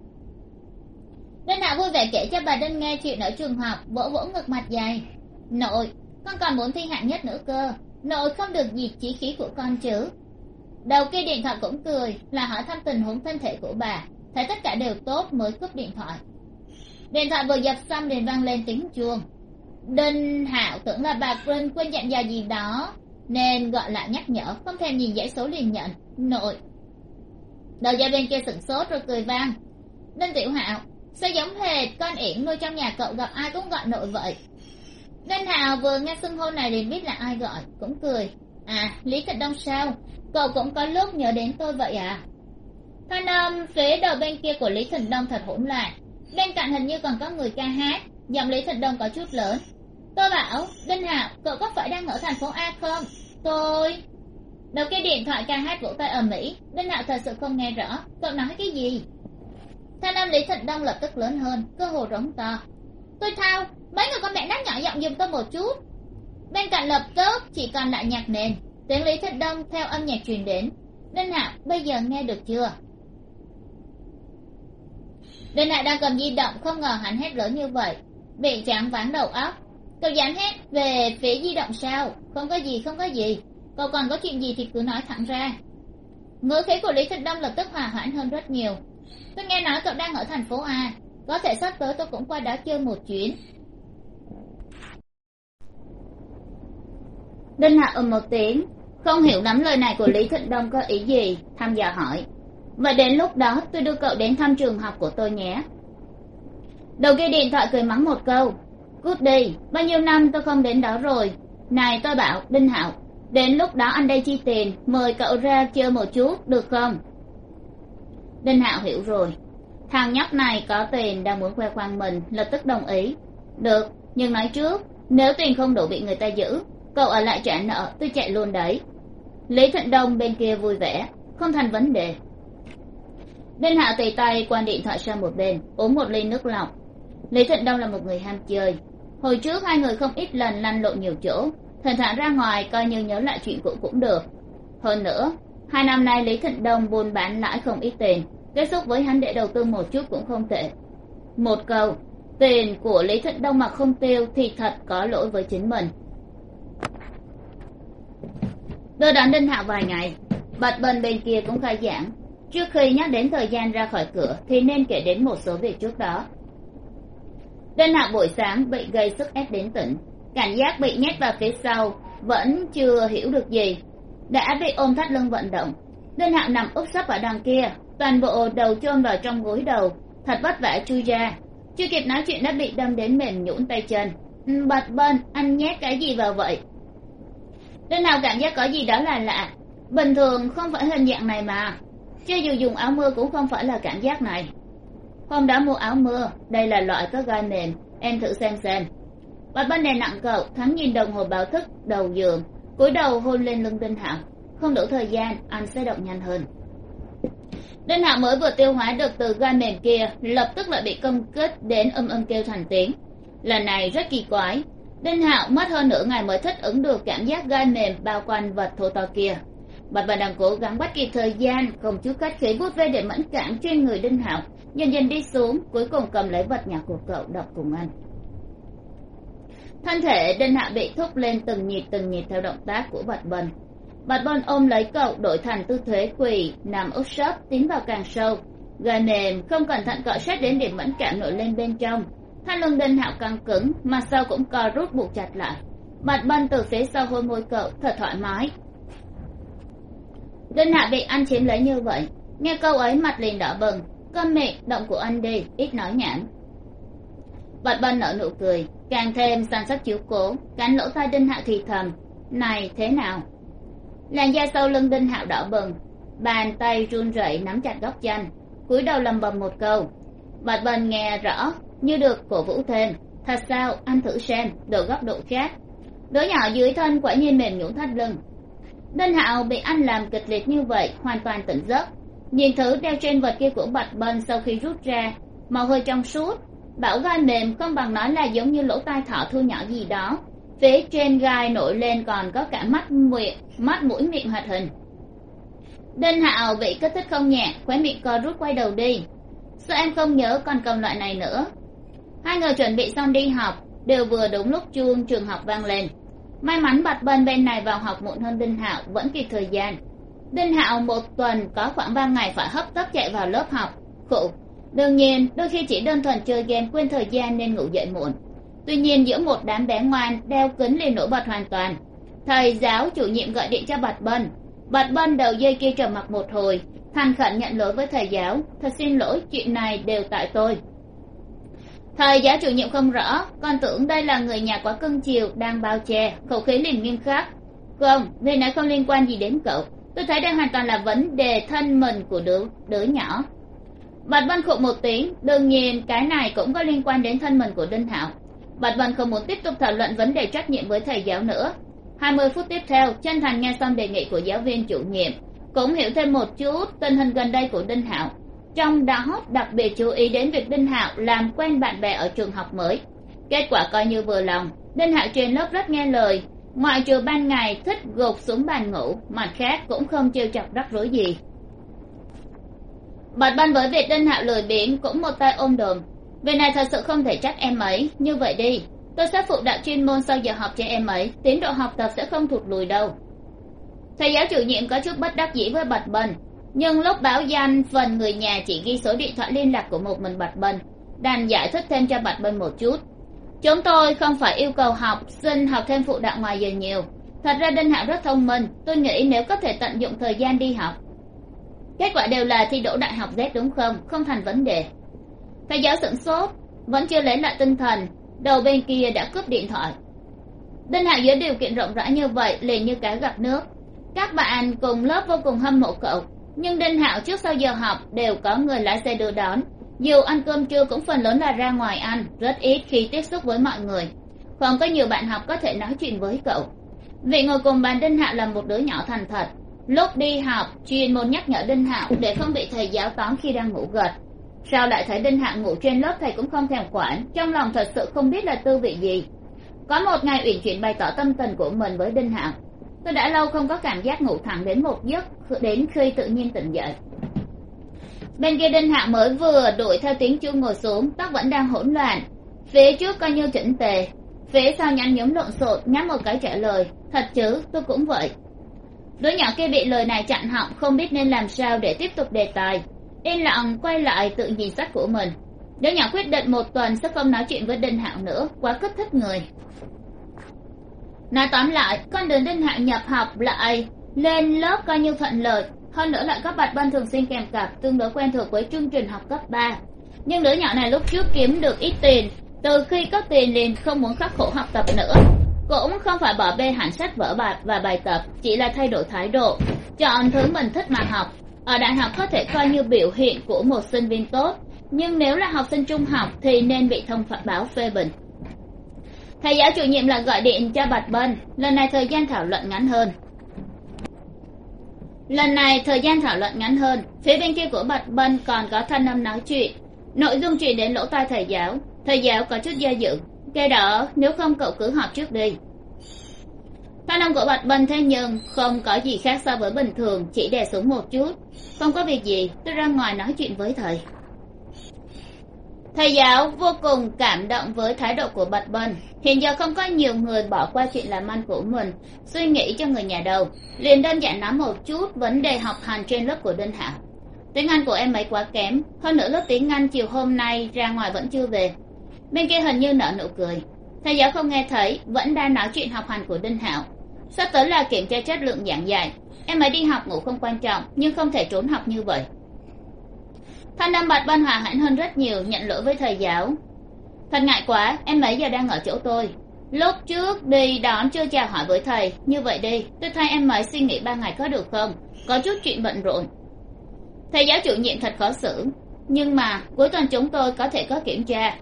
S1: Đinh hạo vui vẻ kể cho bà đinh nghe chuyện ở trường học, vỗ vỗ ngực mặt dày nội, con còn muốn thi hạng nhất nữa cơ. Nội không được diệt chỉ khí của con chứ đầu kia điện thoại cũng cười, là hỏi thăm tình huống thân thể của bà. Thấy tất cả đều tốt, mới cúp điện thoại. Điện thoại vừa dập xong, liền vang lên tiếng chuông. Đinh hạo tưởng là bà quên quên dặn dò gì đó, nên gọi lại nhắc nhở, không thèm nhìn dãy số liền nhận, nội. Đầu dây bên kia sửng sốt rồi cười vang. Đinh tiểu hạo, sao giống hệt con yển nuôi trong nhà cậu gặp ai cũng gọi nội vậy? Đinh hạo vừa nghe xưng hô này liền biết là ai gọi, cũng cười à lý thật đông sao? Cậu cũng có lúc nhớ đến tôi vậy à thanh âm um, phía đầu bên kia của lý thần đông thật hỗn loạn. Bên cạnh hình như còn có người ca hát, giọng lý thần đông có chút lớn. Tôi bảo, đinh hạo, cậu có phải đang ở thành phố a không? Tôi? Đầu kia điện thoại ca hát vỗ tay ở mỹ đinh hạo thật sự không nghe rõ. Cậu nói cái gì? Thanh âm lý thần đông lập tức lớn hơn, cơ hồ rống to. Tôi thao, mấy người con mẹ nát nhỏ giọng giùm tôi một chút bên cạnh lập tức, chỉ còn lại nhạc nền, tiếng lý thích đông theo âm nhạc truyền đến. Đinh hạo bây giờ nghe được chưa? Đinh hạo đang cầm di động, không ngờ hắn hét lớn như vậy. Bị chán ván đầu óc. Cậu dám hét về phía di động sao? Không có gì, không có gì. Cậu còn có chuyện gì thì cứ nói thẳng ra. Ngữ khí của lý thích đông lập tức hòa hoãn hơn rất nhiều. Tôi nghe nói cậu đang ở thành phố a. Có thể sắp tới tôi cũng qua đó chơi một chuyến. Đinh hạ ầm một tiếng. Không hiểu lắm lời này của lý thịnh đông có ý gì, thăm dò hỏi. Và đến lúc đó, tôi đưa cậu đến thăm trường học của tôi nhé. Đầu kia điện thoại cười mắng một câu. Cút đi, bao nhiêu năm tôi không đến đó rồi. Này, tôi bảo, đinh hạo, đến lúc đó anh đây chi tiền, mời cậu ra chơi một chút, được không? Đinh hạo hiểu rồi. Thằng nhóc này có tiền đang muốn khoe khoang mình, lập tức đồng ý. Được, nhưng nói trước, nếu tiền không đủ bị người ta giữ cậu ở lại trả nợ, tôi chạy luôn đấy. Lý thuận đông bên kia vui vẻ, không thành vấn đề. Đinh hạ tùy tay quan điện thoại sang một bên, uống một ly nước lọc. Lý thuận đông là một người ham chơi. Hồi trước hai người không ít lần lăn lộn nhiều chỗ, thỉnh thoảng ra ngoài coi như nhớ lại chuyện cũ cũng được. Hơn nữa, hai năm nay lý thịnh đông buôn bán lãi không ít tiền, kết thúc với hắn để đầu tư một chút cũng không tệ. Một câu, tiền của lý thịnh đông mà không tiêu thì thật có lỗi với chính mình tôi đón đinh hạo vài ngày bạch bần bên kia cũng khai giảng. Trước khi nhắc đến thời gian ra khỏi cửa thì nên kể đến một số việc trước đó. Đinh hạo buổi sáng bị gây sức ép đến tỉnh. Cảm giác bị nhét vào phía sau vẫn chưa hiểu được gì. Đã bị ôm thắt lưng vận động. Đinh hạo nằm úp sấp ở đằng kia, toàn bộ đầu chôn vào trong gối đầu, thật vất vả chui ra. Chưa kịp nói chuyện đã bị đâm đến mềm nhũn tay chân. Bật bên, anh nhét cái gì vào vậy? Đinh nào cảm giác có gì đó là lạ. Bình thường không phải hình dạng này mà. Cho dù dùng áo mưa cũng không phải là cảm giác này. Hôm đã mua áo mưa, đây là loại có gai mềm em thử xem xem. Bạch bên đè nặng cậu thắng nhìn đồng hồ báo thức, đầu giường, cúi đầu hôn lên lưng đinh hạo. Không đủ thời gian, anh sẽ động nhanh hơn. Đinh hạo mới vừa tiêu hóa được từ gai mềm kia, lập tức lại bị công kích đến âm âm kêu thành tiếng. Lần này rất kỳ quái đinh hạo mất hơn nửa ngày mới thích ứng được cảm giác gai mềm bao quanh vật thô to kia. Bạch và đang cố gắng bắt kịp thời gian, không chút cách khí bút ve để mẫn cảm trên người đinh hạo dần dần đi xuống, cuối cùng cầm lấy vật nhỏ của cậu đọc cùng anh. Thân thể đinh hạo bị thúc lên từng nhịp từng nhịp theo động tác của bạch bần. Bạch bần ôm lấy cậu đổi thành tư thế quỳ, nằm úp sấp tiến vào càng sâu. Gà mềm, không cẩn thận cọ sát đến điểm mẫn cảm nổi lên bên trong hai lưng đinh hạo căng cứng, mặt sau cũng co rút buộc chặt lại. Bạch Bân từ phía sau hôn môi cậu, thật thoải mái. Đinh hạo bị anh chiếm lấy như vậy, nghe câu ấy mặt liền đỏ bừng. Cơm miệng, động của anh đi, ít nói nhảm. Bạch Bân nở nụ cười, càng thêm san sắc chiếu cố cánh lỗ tai đinh hạo thì thầm, này, thế nào? Làn da sau lưng đinh hạo đỏ bừng, bàn tay run rẩy nắm chặt góc chân cúi đầu lầm bầm một câu. Bạch bần nghe rõ như được cổ vũ thêm, thật sao anh thử xem đổi góc độ khác. Đứa nhỏ dưới thân quả nhiên mềm nhũn thắt lưng. Đinh hạo bị anh làm kịch liệt như vậy, hoàn toàn tỉnh giấc. Nhìn thử đeo trên vật kia của bạch bân sau khi rút ra màu hơi trong suốt. Bảo gai mềm không bằng nói là giống như lỗ tai thỏ thu nhỏ gì đó. Phía trên gai nổi lên còn có cả mắt miệng, mắt mũi miệng hoạt hình. Đinh hạo bị kích thích không nhẹ, khóe miệng co rút quay đầu đi. Sao em không nhớ còn cầm loại này nữa? Hai người chuẩn bị xong đi học, đều vừa đúng lúc chuông trường học vang lên. May mắn bạch bân bên này vào học muộn hơn đinh hạo, vẫn kịp thời gian. Đinh hạo một tuần có khoảng ba ngày phải hấp tấp chạy vào lớp học. Khụ đương nhiên, đôi khi chỉ đơn thuần chơi game quên thời gian nên ngủ dậy muộn. Tuy nhiên, giữa một đám bé ngoan, đeo kính liền nổi bật hoàn toàn. Thầy giáo chủ nhiệm gọi điện cho bạch bân bạch bân đầu dây kia trầm mặc một hồi, thành khẩn nhận lỗi với thầy giáo. Thật xin lỗi, chuyện này đều tại tôi thầy giáo chủ nhiệm không rõ con tưởng đây là người nhà quá cưng chiều đang bao che, khẩu khí liền nghiêm khắc. Không việc này không liên quan gì đến cậu. Tôi thấy đây hoàn toàn là vấn đề thân mình của đứa đứa nhỏ. Bạch vân khụ một tiếng, đương nhiên cái này cũng có liên quan đến thân mình của đinh hạo bạch vân không muốn tiếp tục thảo luận vấn đề trách nhiệm với thầy giáo nữa. Hai mươi phút tiếp theo, chân thành nghe xong đề nghị của giáo viên chủ nhiệm. Cũng hiểu thêm một chút tình hình gần đây của đinh hạo trong đó, đặc biệt chú ý đến việc đinh hạo làm quen bạn bè ở trường học mới. Kết quả coi như vừa lòng. Đinh hạo trên lớp rất nghe lời. Ngoại trừ ban ngày thích gục xuống bàn ngủ, mặt khác cũng không trêu chọc rắc rối gì. Bật ban với việc đinh hạo lười biếng cũng một tay ôm đồm. Việc này thật sự không thể trách em ấy. Như vậy đi, tôi sẽ phụ đạo chuyên môn sau giờ học cho em ấy. Tiến độ học tập sẽ không thụt lùi đâu. Thầy giáo chủ nhiệm có chút bất đắc dĩ với bạch bần nhưng lúc báo danh, phần người nhà chỉ ghi số điện thoại liên lạc của một mình bạch bân đành giải thích thêm cho bạch bân một chút. Chúng tôi không phải yêu cầu học sinh học thêm phụ đạo ngoài giờ nhiều. Thật ra đinh hạo rất thông minh, tôi nghĩ nếu có thể tận dụng thời gian đi học. Kết quả đều là thi đỗ đại học z đúng không? Không thành vấn đề. Thầy giáo sửng sốt, vẫn chưa lấy lại tinh thần, đầu bên kia đã cướp điện thoại. Đinh hạo dưới điều kiện rộng rãi như vậy, liền như cá gặp nước. Các bạn cùng lớp vô cùng hâm mộ cậu nhưng đinh hạo trước sau giờ học đều có người lái xe đưa đón. Dù ăn cơm trưa cũng phần lớn là ra ngoài ăn, rất ít khi tiếp xúc với mọi người. Không có nhiều bạn học có thể nói chuyện với cậu. Vị ngồi cùng bàn đinh hạo là một đứa nhỏ thành thật. Lúc đi học, chuyên môn nhắc nhở đinh hạo để không bị thầy giáo tóm khi đang ngủ gật. Sao lại thấy đinh hạo ngủ trên lớp, thầy cũng không thèm quản, trong lòng thật sự không biết là tư vị gì. Có một ngày uyển chuyển bày tỏ tâm tình của mình với đinh hạo tôi đã lâu không có cảm giác ngủ thẳng đến một giấc đến khi tự nhiên tỉnh dậy. Bên kia đinh hạo mới vừa đuổi theo tiếng chuông ngồi xuống, tóc vẫn đang hỗn loạn. Phía trước coi như chỉnh tề, phía sau nhăn nhúm lộn xộn nhắm một cái trả lời. Thật chứ, tôi cũng vậy. Đứa nhỏ kia bị lời này chặn họng, không biết nên làm sao để tiếp tục đề tài. Yên lặng quay lại tự nhìn sách của mình. Đứa nhỏ quyết định một tuần sẽ không nói chuyện với đinh hạo nữa, quá kích thích người nói tóm lại, con đường đinh hạo nhập học lại lên lớp coi như thuận lợi. Hơn nữa lại có bạch bân thường xuyên kèm cặp, tương đối quen thuộc với chương trình học cấp ba. Nhưng đứa nhỏ này lúc trước kiếm được ít tiền. Từ khi có tiền liền không muốn khắc khổ học tập nữa. Cũng không phải bỏ bê hẳn sách vở bạc và bài tập, chỉ là thay đổi thái độ. Chọn thứ mình thích mà học. Ở đại học có thể coi như biểu hiện của một sinh viên tốt. Nhưng nếu là học sinh trung học thì nên bị thông phạt báo phê bình thầy giáo chủ nhiệm lại gọi điện cho bạch bân. Lần này thời gian thảo luận ngắn hơn. Lần này thời gian thảo luận ngắn hơn. Phía bên kia của bạch bân còn có thanh âm nói chuyện. Nội dung chuyện đến lỗ tai thầy giáo. Thầy giáo có chút do dự. Kêu đỡ nếu không cậu cứ họp trước đi. Thanh âm của bạch bân thế nhưng không có gì khác so với bình thường. Chỉ đè xuống một chút. Không có việc gì. Tôi ra ngoài nói chuyện với thầy thầy giáo vô cùng cảm động với thái độ của bạch bân hiện giờ không có nhiều người bỏ qua chuyện làm ăn của mình. Suy nghĩ cho người nhà đầu. Liền đơn giản nói một chút vấn đề học hành trên lớp của đinh hảo tiếng anh của em ấy quá kém. Hơn nữa lớp tiếng anh chiều hôm nay ra ngoài vẫn chưa về. Bên kia hình như nở nụ cười. Thầy giáo không nghe thấy, vẫn đang nói chuyện học hành của đinh hảo sắp tới là kiểm tra chất lượng giảng dạy. Em ấy đi học ngủ không quan trọng, nhưng không thể trốn học như vậy thanh âm bạch ban hòa hãnh hơn rất nhiều, nhận lỗi với thầy giáo. Thật ngại quá, em ấy giờ đang ở chỗ tôi. Lúc trước đi đón chưa chào hỏi với thầy, như vậy đi, tôi thay em ấy suy nghĩ ba ngày có được không? Có chút chuyện bận rộn. Thầy giáo chủ nhiệm thật khó xử, nhưng mà cuối tuần chúng tôi có thể có kiểm tra.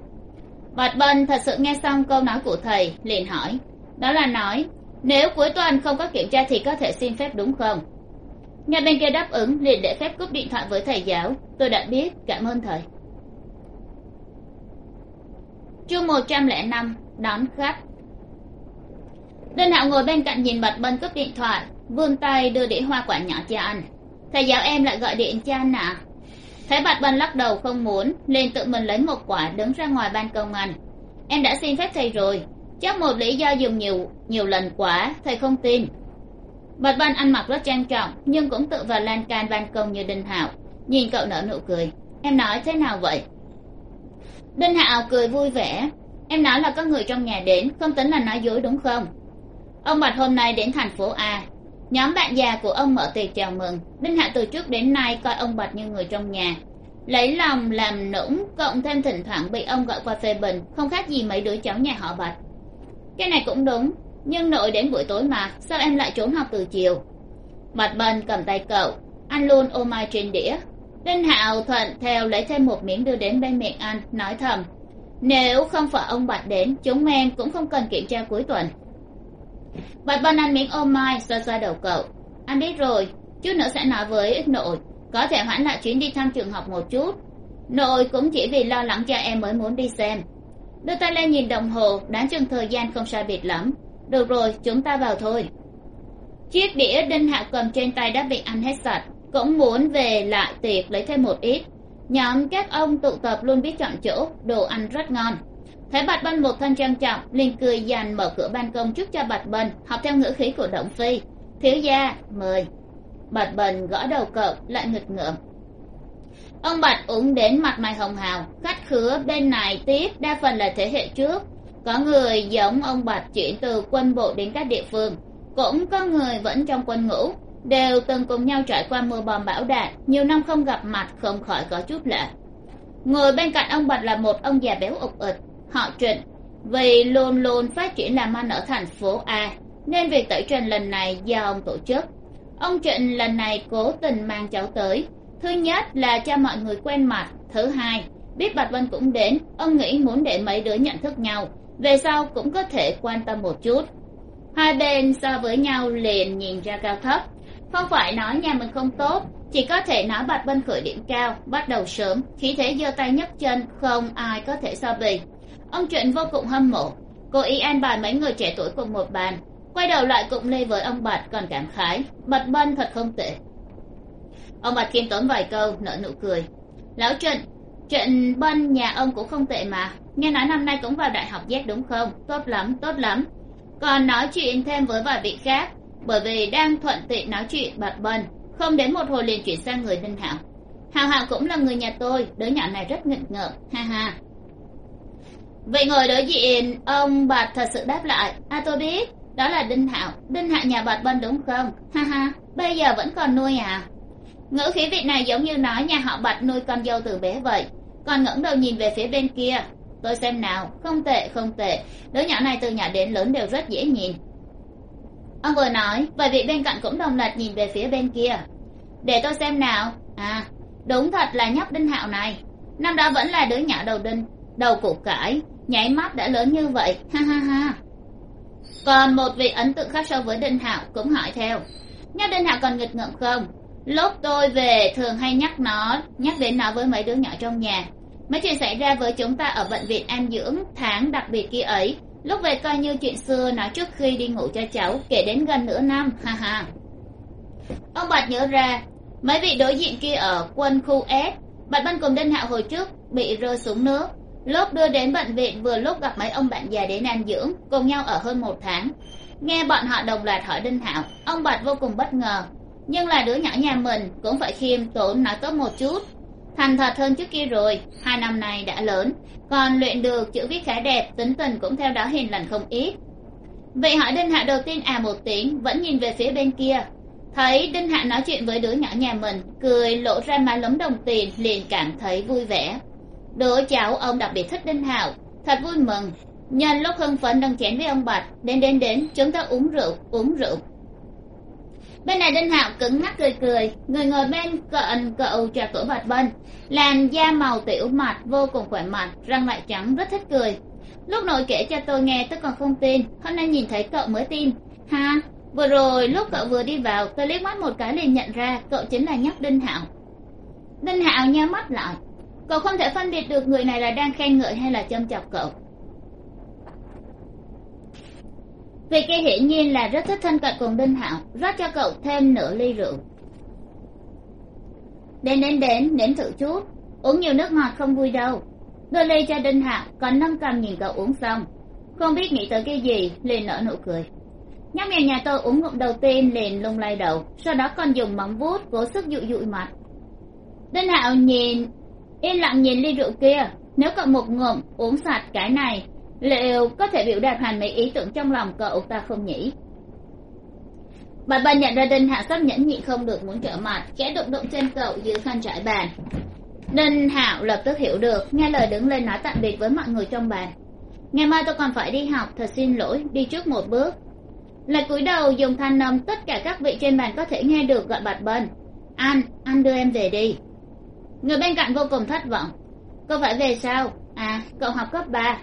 S1: Bạch bân thật sự nghe xong câu nói của thầy, liền hỏi. Đó là nói, nếu cuối tuần không có kiểm tra thì có thể xin phép đúng không? Nhà bên kia đáp ứng, liền để phép cúp điện thoại với thầy giáo. Tôi đã biết, cảm ơn thầy. Chương một trăm lẻ năm, đón khách. Đơn hạo ngồi bên cạnh nhìn bạch bân cúp điện thoại, vươn tay đưa đĩa hoa quả nhỏ cho anh. Thầy giáo em lại gọi điện cho anh ạ. Thấy bạch bân lắc đầu không muốn, liền tự mình lấy một quả đứng ra ngoài ban công anh. Em đã xin phép thầy rồi. Chắc một lý do dùng nhiều nhiều lần quá, thầy không tin bạch bân ăn mặc rất trang trọng, nhưng cũng tự vào lan can ban công như đinh hạo. Nhìn cậu nở nụ cười. Em nói thế nào vậy? Đinh hạo cười vui vẻ. Em nói là có người trong nhà đến, không tính là nói dối đúng không? Ông bạch hôm nay đến thành phố a. Nhóm bạn già của ông mở tiệc chào mừng. Đinh hạo từ trước đến nay coi ông bạch như người trong nhà. Lấy lòng làm nũng, cộng thêm thỉnh thoảng bị ông gọi qua phê bình, không khác gì mấy đứa cháu nhà họ bạch. Cái này cũng đúng nhưng nội đến buổi tối mà, sao em lại trốn học từ chiều? Bạch bần cầm tay cậu ăn luôn ô mai trên đĩa. Đinh hạo thuận theo lấy thêm một miếng đưa đến bên miệng anh, nói thầm, nếu không phải ông bạch đến, chúng em cũng không cần kiểm tra cuối tuần. Bạch bân ăn miếng ô mai, xoa xoa đầu cậu, anh biết rồi, chút nữa sẽ nói với nội, có thể hoãn lại chuyến đi thăm trường học một chút. Nội cũng chỉ vì lo lắng cho em mới muốn đi xem. Đưa tay lên nhìn đồng hồ đáng chừng thời gian không sai biệt lắm được rồi, chúng ta vào thôi. Chiếc đĩa đinh hạ cầm trên tay đã bị ăn hết sạch. Cũng muốn về lại tiệc lấy thêm một ít. Nhóm các ông tụ tập luôn biết chọn chỗ, đồ ăn rất ngon. Thấy bạch bân một thân trang trọng, liền cười dàn mở cửa ban công trước cho bạch bân, học theo ngữ khí của động phi. Thiếu gia, mời. Bạch bân gõ đầu cậu lại nghịch ngợm. Ông bạch uống đến mặt mày hồng hào. Khách khứa bên này tiếp đa phần là thế hệ trước có người giống ông bạch chuyển từ quân bộ đến các địa phương, cũng có người vẫn trong quân ngũ, đều từng cùng nhau trải qua mưa bom bão đạn, nhiều năm không gặp mặt, không khỏi có chút lạ. Ngồi bên cạnh ông bạch là một ông già béo ục ịch, họ trịnh, vì luôn luôn phát triển làm ăn ở thành phố a, nên việc tẩy trần lần này do ông tổ chức. Ông trịnh lần này cố tình mang cháu tới, thứ nhất là cho mọi người quen mặt, thứ hai, biết bạch vân cũng đến, ông nghĩ muốn để mấy đứa nhận thức nhau về sau cũng có thể quan tâm một chút. Hai bên so với nhau liền nhìn ra cao thấp. Không phải nói nhà mình không tốt, chỉ có thể nói bạch bên khởi điểm cao, bắt đầu sớm. Khí thế giơ tay nhấc chân, không ai có thể so bì. Ông chuyện vô cùng hâm mộ. Cố ý an bài mấy người trẻ tuổi cùng một bàn. Quay đầu lại cụng lê với ông bạch còn cảm khái. Bạch bân thật không tệ. Ông bạch kiêm tốn vài câu, nở nụ cười. Lão trịnh trịnh bân nhà ông cũng không tệ mà nghe nói năm nay cũng vào đại học giác đúng không? Tốt lắm tốt lắm. Còn nói chuyện thêm với vài vị khác, bởi vì đang thuận tiện nói chuyện bạch bần. Không đến một hồi liền chuyển sang người đinh hảo. Hào hào cũng là người nhà tôi, đứa nhỏ này rất nghịch ngợm, ha ha. Vị ngồi đối diện, ông bạch thật sự đáp lại à tôi biết, đó là đinh hạo. Đinh hạo nhà bạch bân đúng không? Ha ha, bây giờ vẫn còn nuôi à? Ngữ khí vị này giống như nói nhà họ bạch nuôi con dâu từ bé vậy, còn ngẩng đầu nhìn về phía bên kia tôi xem nào. Không tệ không tệ. Đứa nhỏ này từ nhỏ đến lớn đều rất dễ nhìn. Ông vừa nói vài vị bên cạnh cũng đồng loạt nhìn về phía bên kia. Để tôi xem nào. À đúng thật là nhóc đinh hạo này. Năm đó vẫn là đứa nhỏ đầu đinh, đầu củ cải, nháy mắt đã lớn như vậy. Ha ha ha. Còn một vị ấn tượng khác so với đinh hạo cũng hỏi theo. Nhóc đinh hạo còn nghịch ngợm không? Lúc tôi về thường hay nhắc nó, nhắc đến nó với mấy đứa nhỏ trong nhà mấy chuyện xảy ra với chúng ta ở bệnh viện an dưỡng tháng đặc biệt kia ấy. Lúc về coi như chuyện xưa nói trước khi đi ngủ cho cháu, kể đến gần nửa năm, ha ha. Ông bạch nhớ ra, mấy vị đối diện kia ở quân khu s, bạch bân cùng đinh hạo hồi trước bị rơi xuống nước. Lúc đưa đến bệnh viện vừa lúc gặp mấy ông bạn già đến an dưỡng cùng nhau ở hơn một tháng. Nghe bọn họ đồng loạt hỏi đinh hạo, ông bạch vô cùng bất ngờ. Nhưng là đứa nhỏ nhà mình cũng phải khiêm tốn nói tốt một chút thành thật hơn trước kia rồi, hai năm này đã lớn, còn luyện được chữ viết khá đẹp, tính tình cũng theo đó hiền lành không ít. Vậy hỏi đinh hạ đầu tiên à một tiếng, vẫn nhìn về phía bên kia. Thấy đinh hạ nói chuyện với đứa nhỏ nhà mình, cười lộ ra má lấm đồng tiền, liền cảm thấy vui vẻ. Đứa cháu, ông đặc biệt thích đinh hạo, thật vui mừng. Nhân lúc hưng phấn đang chén với ông bạch, đến đến đến, chúng ta uống rượu uống rượu bên này đinh hạo cứng ngắc cười cười, người ngồi bên cận cậu trà tuổi bạch bên. Làn da màu tiểu mặt vô cùng khỏe mạnh, răng lại trắng, rất thích cười. Lúc nội kể cho tôi nghe, tôi còn không tin. Hôm nay nhìn thấy cậu mới tin. Ha, vừa rồi lúc cậu vừa đi vào, tôi liếc mắt một cái liền nhận ra cậu chính là nhóc đinh hạo. Đinh hạo nhắm mắt lại. Cậu không thể phân biệt được người này là đang khen ngợi hay là châm chọc cậu. Vì kia hiển nhiên là rất thích thân cận cùng đinh hạo, rót cho cậu thêm nửa ly rượu. Đến đến đến đến thử chút. Uống nhiều nước ngọt không vui đâu. Đưa ly cho đinh hạo, còn nâng cầm nhìn cậu uống xong. Không biết nghĩ tới cái gì, liền nở nụ cười. Nhóc mèo nhà tôi uống ngụm đầu tiên liền lung lay đầu, sau đó còn dùng móng vuốt cố sức dụi dụi mặt. Đinh hạo nhìn, yên lặng nhìn ly rượu kia. Nếu cậu một ngụm uống sạch cái này liệu có thể biểu đạt hoàn mỹ ý tưởng trong lòng cậu ta không nhỉ? Bà bà nhận ra đinh hạo sắp nhẫn nhịn không được muốn trở mặt kẽ đụng đụng trên cậu dưới khăn trải bàn. Đinh hạo lập tức hiểu được, nghe lời đứng lên nói tạm biệt với mọi người trong bàn. Ngày mai tôi còn phải đi học, thật xin lỗi, đi trước một bước. Lại cúi đầu dùng thanh âm tất cả các vị trên bàn có thể nghe được gọi bạch bần. Anh anh đưa em về đi. Người bên cạnh vô cùng thất vọng. Cậu phải về sao? À cậu học cấp ba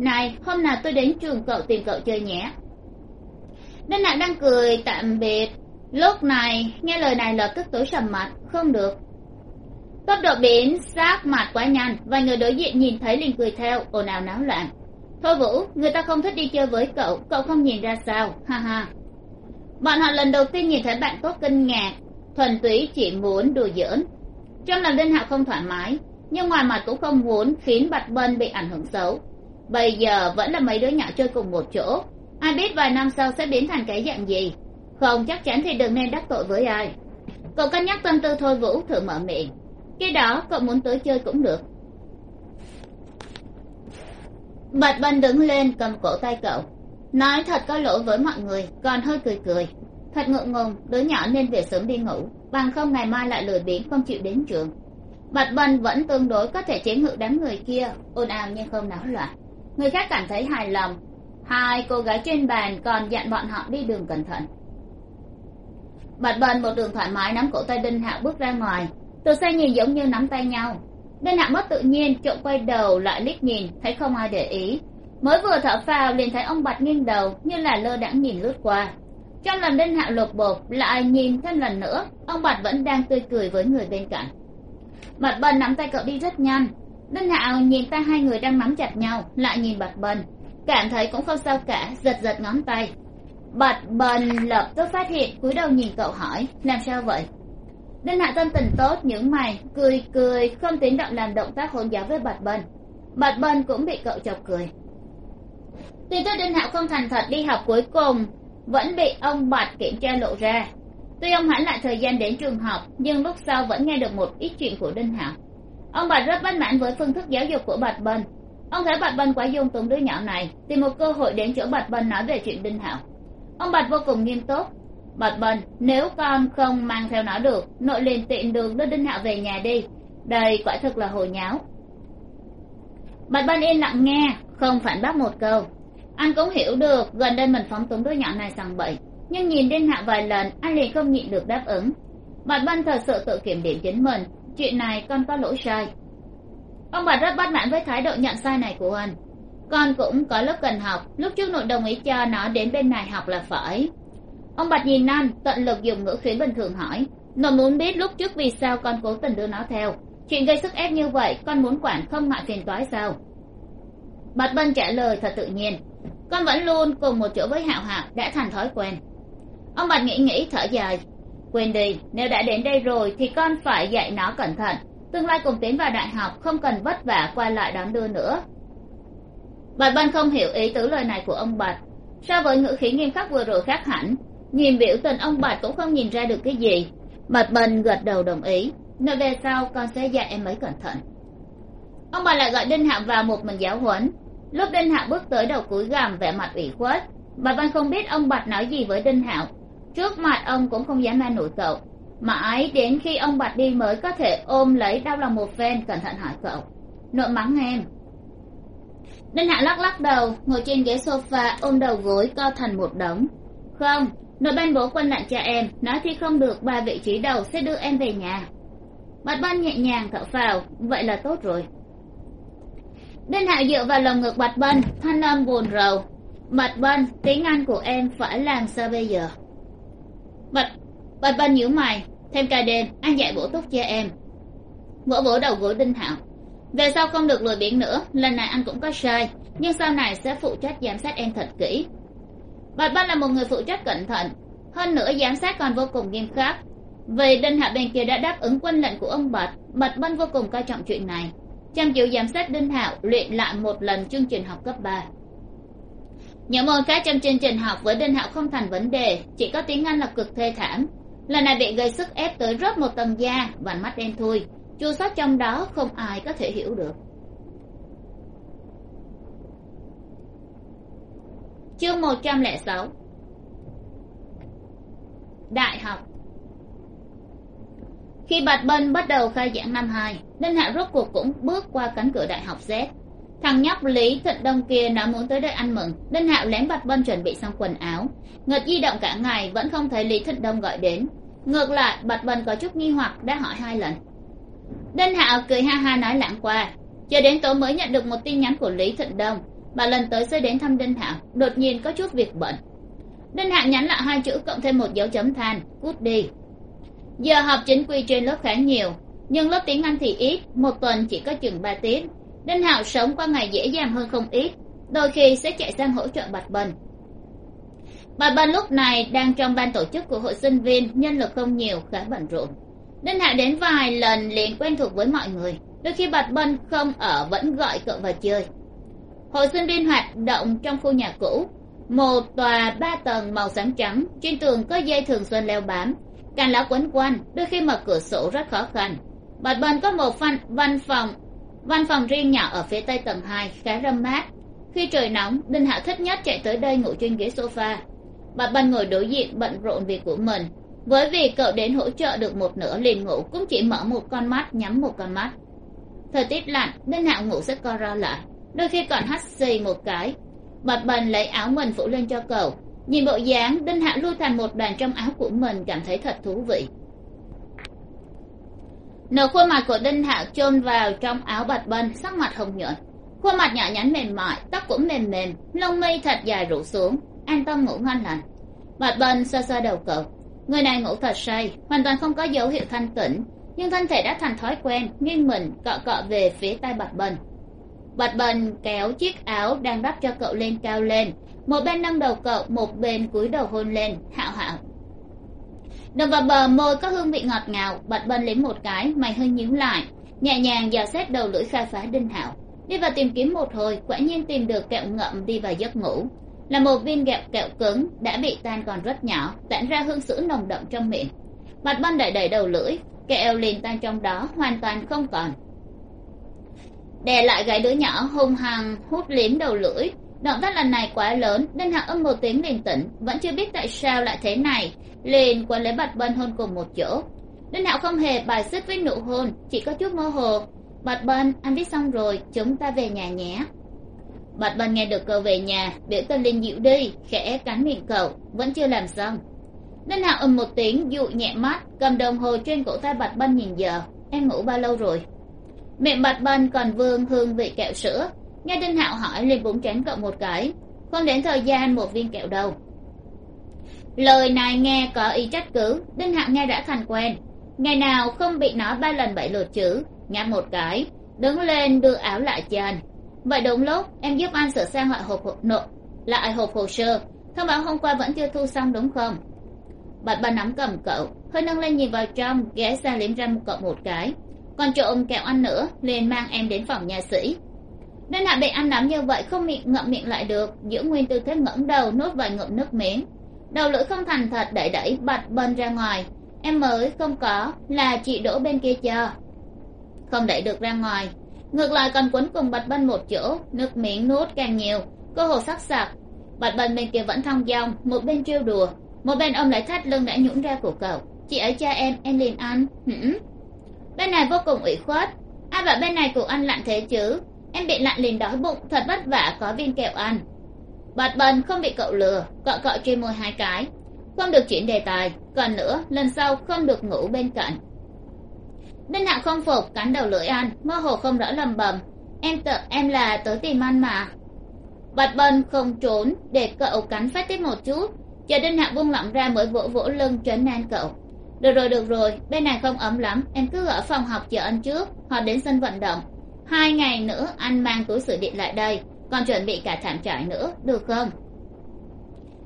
S1: này, hôm nào tôi đến trường cậu tìm cậu chơi nhé. Đinh hạo đang cười tạm biệt. Lúc này, nghe lời này lập tức tối sầm mặt, không được. Tốc độ biến sát mặt quá nhanh và người đối diện nhìn thấy liền cười theo, ồn ào náo loạn. Thôi vũ, người ta không thích đi chơi với cậu cậu không nhìn ra sao, ha ha. Bọn họ lần đầu tiên nhìn thấy bạn tốt kinh ngạc, thuần túy chỉ muốn đùa giỡn. Trong lòng đinh hạo không thoải mái, nhưng ngoài mặt cũng không muốn khiến bạch bân bị ảnh hưởng xấu bây giờ vẫn là mấy đứa nhỏ chơi cùng một chỗ. Ai biết vài năm sau sẽ biến thành cái dạng gì? Không, chắc chắn thì đừng nên đắc tội với ai. Cậu cân nhắc tâm tư thôi, vũ, thử mở miệng. Khi đó, cậu muốn tới chơi cũng được. Bạch bân đứng lên, cầm cổ tay cậu. Nói thật có lỗi với mọi người, còn hơi cười cười. Thật ngượng ngùng, đứa nhỏ nên về sớm đi ngủ. Bằng không, ngày mai lại lười biếng, không chịu đến trường. Bạch bân vẫn tương đối có thể chế ngự đám người kia, ồn ào nhưng không náo loạn người khác cảm thấy hài lòng. Hai cô gái trên bàn còn dặn bọn họ đi đường cẩn thận. Bạch bần một đường thoải mái nắm cổ tay đinh hạo bước ra ngoài. Từ xa nhìn giống như nắm tay nhau. Đinh hạo mất tự nhiên, trộm quay đầu lại liếc nhìn, thấy không ai để ý. Mới vừa thở phào liền thấy ông bạch nghiêng đầu, như là lơ đãng nhìn lướt qua. Trong lần đinh hạo lột bột, lại nhìn thêm lần nữa, ông bạch vẫn đang tươi cười với người bên cạnh. Bạch bần nắm tay cậu đi rất nhanh đinh hạo nhìn ta hai người đang nắm chặt nhau, lại nhìn bạch bần cảm thấy cũng không sao cả, giật giật ngón tay. Bạch bần lập tức phát hiện, cúi đầu nhìn cậu hỏi, làm sao vậy? Đinh hạ tâm tình tốt những mày, cười cười, không tiếng động làm động tác hôn giáo với bạch bần bạch bần cũng bị cậu chọc cười. Tuy tôi đinh hạo không thành thật đi học cuối cùng, vẫn bị ông bạch kiểm tra lộ ra. Tuy ông hoãn lại thời gian đến trường học, nhưng lúc sau vẫn nghe được một ít chuyện của đinh hạo ông bạch rất bất mãn với phương thức giáo dục của bạch bân. Ông thấy bạch bân quá dung túng đứa nhỏ này tìm một cơ hội đến chỗ bạch bân nói về chuyện đinh hạo. Ông bạch vô cùng nghiêm túc. Bạch bân, nếu con không mang theo nó được, nội liền tiện đường đưa đinh hạo về nhà đi. Đây quả thực là hồi nháo. Bạch bân yên lặng nghe, không phản bác một câu. Anh cũng hiểu được gần đây mình phóng túng đứa nhỏ này sằng bậy, nhưng nhìn đinh hạo vài lần, anh liền không nhịn được đáp ứng. Bạch bân thật sự tự kiểm điểm chính mình chuyện này con có lỗi sai. Ông bà rất bất mãn với thái độ nhận sai này của anh. Con cũng có lớp cần học, lúc trước nội đồng ý cho nó đến bên này học là phải. Ông bạch nhìn anh, tận lực dùng ngữ khí bình thường hỏi, nó muốn biết lúc trước vì sao con cố tình đưa nó theo? Chuyện gây sức ép như vậy, con muốn quản không ngại phiền toái sao? Bạch bân trả lời thật tự nhiên, con vẫn luôn cùng một chỗ với hạo hạo đã thành thói quen. Ông bạch nghĩ nghĩ, thở dài quên đi, nếu đã đến đây rồi thì con phải dạy nó cẩn thận. Tương lai cùng tiến vào đại học, không cần vất vả qua lại đón đưa nữa. Bạch bân không hiểu ý tứ lời này của ông bạch. So với ngữ khí nghiêm khắc vừa rồi khác hẳn, nhìn biểu tình ông bạch cũng không nhìn ra được cái gì. Bạch bân gật đầu đồng ý. Nơi về sau, con sẽ dạy em ấy cẩn thận. Ông Bạch lại gọi đinh hạo vào một mình giáo huấn. Lúc đinh hạo bước tới đầu cúi gằm vẻ mặt ủy khuất. Bạch bân không biết ông bạch nói gì với đinh hạo trước mặt ông cũng không dám an ủi cậu mãi đến khi ông bạch đi mới có thể ôm lấy đau lòng một phen, cẩn thận hỏi cậu. Nội mắng em. Đinh hạ lắc lắc đầu, ngồi trên ghế sofa, ôm đầu gối co thành một đống. Không, nội ban bố quân lệnh cho em, nói thì không được, ba vị trí đầu sẽ đưa em về nhà. Bạch ban nhẹ nhàng thở phào, vậy là tốt rồi. Đinh hạ dựa vào lồng ngực bạch ban, thanh âm buồn rầu. Bạch ban, tiếng anh của em phải làm sao bây giờ? Bạch bạch bân nhíu mày, thêm ca đêm anh dạy bổ túc cho em. Vỗ vỗ đầu gối đinh thảo về sau không được lười biếng nữa, lần này anh cũng có sai, nhưng sau này sẽ phụ trách giám sát em thật kỹ. Bạch bân là một người phụ trách cẩn thận, hơn nữa giám sát còn vô cùng nghiêm khắc. Vì đinh hạ bên kia đã đáp ứng quân lệnh của ông bạch bạch bân vô cùng coi trọng chuyện này. Chăm chịu giám sát đinh hạo, luyện lại một lần chương trình học cấp ba những môn khác trong chương trình học với đinh hạo không thành vấn đề, chỉ có tiếng anh là cực thê thảm. Lần này bị gây sức ép tới rớt một tầng da và mắt đen thui. Chua sót trong đó không ai có thể hiểu được. Chương một trăm lẻ sáu. Đại học. Khi bạch bân bắt đầu khai giảng năm hai, đinh hạ rốt cuộc cũng bước qua cánh cửa đại học z thằng nhóc lý Thận đông kia nó muốn tới đây ăn mừng. Đinh hạo lén bật bân chuẩn bị xong quần áo. Ngật di động cả ngày, vẫn không thấy lý Thận đông gọi đến. Ngược lại bật bân có chút nghi hoặc, đã hỏi hai lần. Đinh hạo cười ha ha nói lãng qua. Chờ đến tối mới nhận được một tin nhắn của lý Thận đông. Bà lần tới sẽ đến thăm đinh hạo. Đột nhiên có chút việc bận. Đinh hạo nhắn lại hai chữ cộng thêm một dấu chấm than, cút đi. Giờ học chính quy trên lớp khá nhiều, nhưng lớp tiếng anh thì ít, một tuần chỉ có chừng ba tiết đinh hạo sống qua ngày dễ dàng hơn không ít đôi khi sẽ chạy sang hỗ trợ bạch bần bạch bần lúc này đang trong ban tổ chức của hội sinh viên nhân lực không nhiều khá bận rộn. Đinh hạo đến vài lần liền quen thuộc với mọi người đôi khi bạch bần không ở vẫn gọi cậu vào chơi. Hội sinh viên hoạt động trong khu nhà cũ một tòa ba tầng màu xám trắng trên tường có dây thường xuân leo bám. Cành lá quấn quanh đôi khi mở cửa sổ rất khó khăn. Bạch bần có một văn, văn phòng văn phòng riêng nhỏ ở phía tây tầng hai khá râm mát. Khi trời nóng, đinh hạo thích nhất chạy tới đây ngủ trên ghế sofa. Bà bân ngồi đối diện bận rộn việc của mình. Với việc cậu đến hỗ trợ được một nửa liền ngủ, cũng chỉ mở một con mắt, nhắm một con mắt. Thời tiết lạnh, đinh hạo ngủ rất co ro lại. Đôi khi còn hắt xì một cái. Bạch bần lấy áo mình phủ lên cho cậu. Nhìn bộ dáng, đinh hạ lui thành một đoàn trong áo của mình, cảm thấy thật thú vị nửa khuôn mặt của đinh Hạo chôn vào trong áo bạch bần sắc mặt hồng nhuận. Khuôn mặt nhỏ nhắn mềm mại, tóc cũng mềm mềm, lông mi thật dài rủ xuống, an tâm ngủ ngon lành. Bạch bần xoa xoa đầu cậu. Người này ngủ thật say, hoàn toàn không có dấu hiệu thanh tỉnh nhưng thân thể đã thành thói quen, nghiêng mình, cọ cọ về phía tay bạch bần bạch bần kéo chiếc áo đang đắp cho cậu lên cao lên. Một bên nâng đầu cậu, một bên cúi đầu hôn lên, hạo hạo đập vào bờ môi có hương vị ngọt ngào, bật bên liếm một cái, mày hơi nhíu lại. Nhẹ nhàng dò xét đầu lưỡi khai phá đinh hảo đi vào tìm kiếm một hồi, quả nhiên tìm được kẹo ngậm đi vào giấc ngủ. Là một viên kẹo kẹo cứng, đã bị tan còn rất nhỏ, tản ra hương sữa nồng đậm trong miệng. Mặt bân đẩy đẩy đầu lưỡi, kẹo liền tan trong đó, hoàn toàn không còn. Đè lại gái đứa nhỏ hung hăng hút liếm đầu lưỡi động tác lần này quá lớn, nên hạ âm một tiếng liền tỉnh, vẫn chưa biết tại sao lại thế này. Liền quấn lấy bạch bân hôn cùng một chỗ. Đinh hạo không hề bài xích với nụ hôn, chỉ có chút mơ hồ. Bạch bân, anh viết xong rồi, chúng ta về nhà nhé. Bạch bân nghe được cậu về nhà, biểu tình liền dịu đi, khẽ cắn miệng cậu, vẫn chưa làm xong. Đinh hạo ầm một tiếng, dụ nhẹ mắt, cầm đồng hồ trên cổ tay bạch bân nhìn giờ. Em ngủ bao lâu rồi? Miệng bạch bân còn vương hương vị kẹo sữa nghe đinh hạo hỏi, liền búng tránh cậu một cái. Không đến thời gian, một viên kẹo đâu lời này nghe có ý trách cứ. Đinh hạo nghe đã thành quen. Ngày nào không bị nó ba lần bảy lượt chữ ngáp một cái, đứng lên đưa áo lại cho anh. Vậy đúng lúc, em giúp anh sửa sang lại hộp nộp lại hộp hồ sơ. Thông báo hôm qua vẫn chưa thu xong đúng không? Bạch ba nắm cầm cậu, hơi nâng lên nhìn vào trong, ghé ra liếm một cậu một cái. Còn trộm kẹo ăn nữa, liền mang em đến phòng nhà sĩ nên hạ bị ăn nắm như vậy không miệng ngậm miệng lại được, giữ nguyên tư thế ngẩng đầu, nuốt vài ngụm nước miếng. Đầu lưỡi không thành thật, đẩy đẩy bạch bần ra ngoài. Em mới không có, là chị đổ bên kia chờ không đẩy được ra ngoài. Ngược lại còn quấn cùng bạch bần một chỗ, nước miếng nuốt càng nhiều, cơ hồ sắc sặc. Bạch bần bên kia vẫn thong dong, một bên trêu đùa. Một bên ông lại thắt lưng đã nhũn ra của cậu. Chị ấy cha em em liền ăn. Hửm. Bên này vô cùng ủy khuất. Ai bảo bên này của anh lặn thế chứ? Em bị lạnh liền đói bụng, thật vất vả, có viên kẹo ăn. Bạch bần không bị cậu lừa, cọ cọ trên môi hai cái. Không được chuyển đề tài, còn nữa, lần sau không được ngủ bên cạnh. Đinh hạo không phục, cắn đầu lưỡi ăn, mơ hồ không rõ lầm bầm. Em tự, em là tới tìm ăn mà. Bạch bần không trốn, để cậu cắn phát tiết một chút. Chờ đinh hạo buông lỏng ra mới vỗ vỗ lưng trấn an cậu. Được rồi được rồi, bên này không ấm lắm, em cứ ở phòng học chờ anh trước hoặc đến sân vận động hai ngày nữa anh mang túi sửa điện lại đây, còn chuẩn bị cả thảm trải nữa, được không?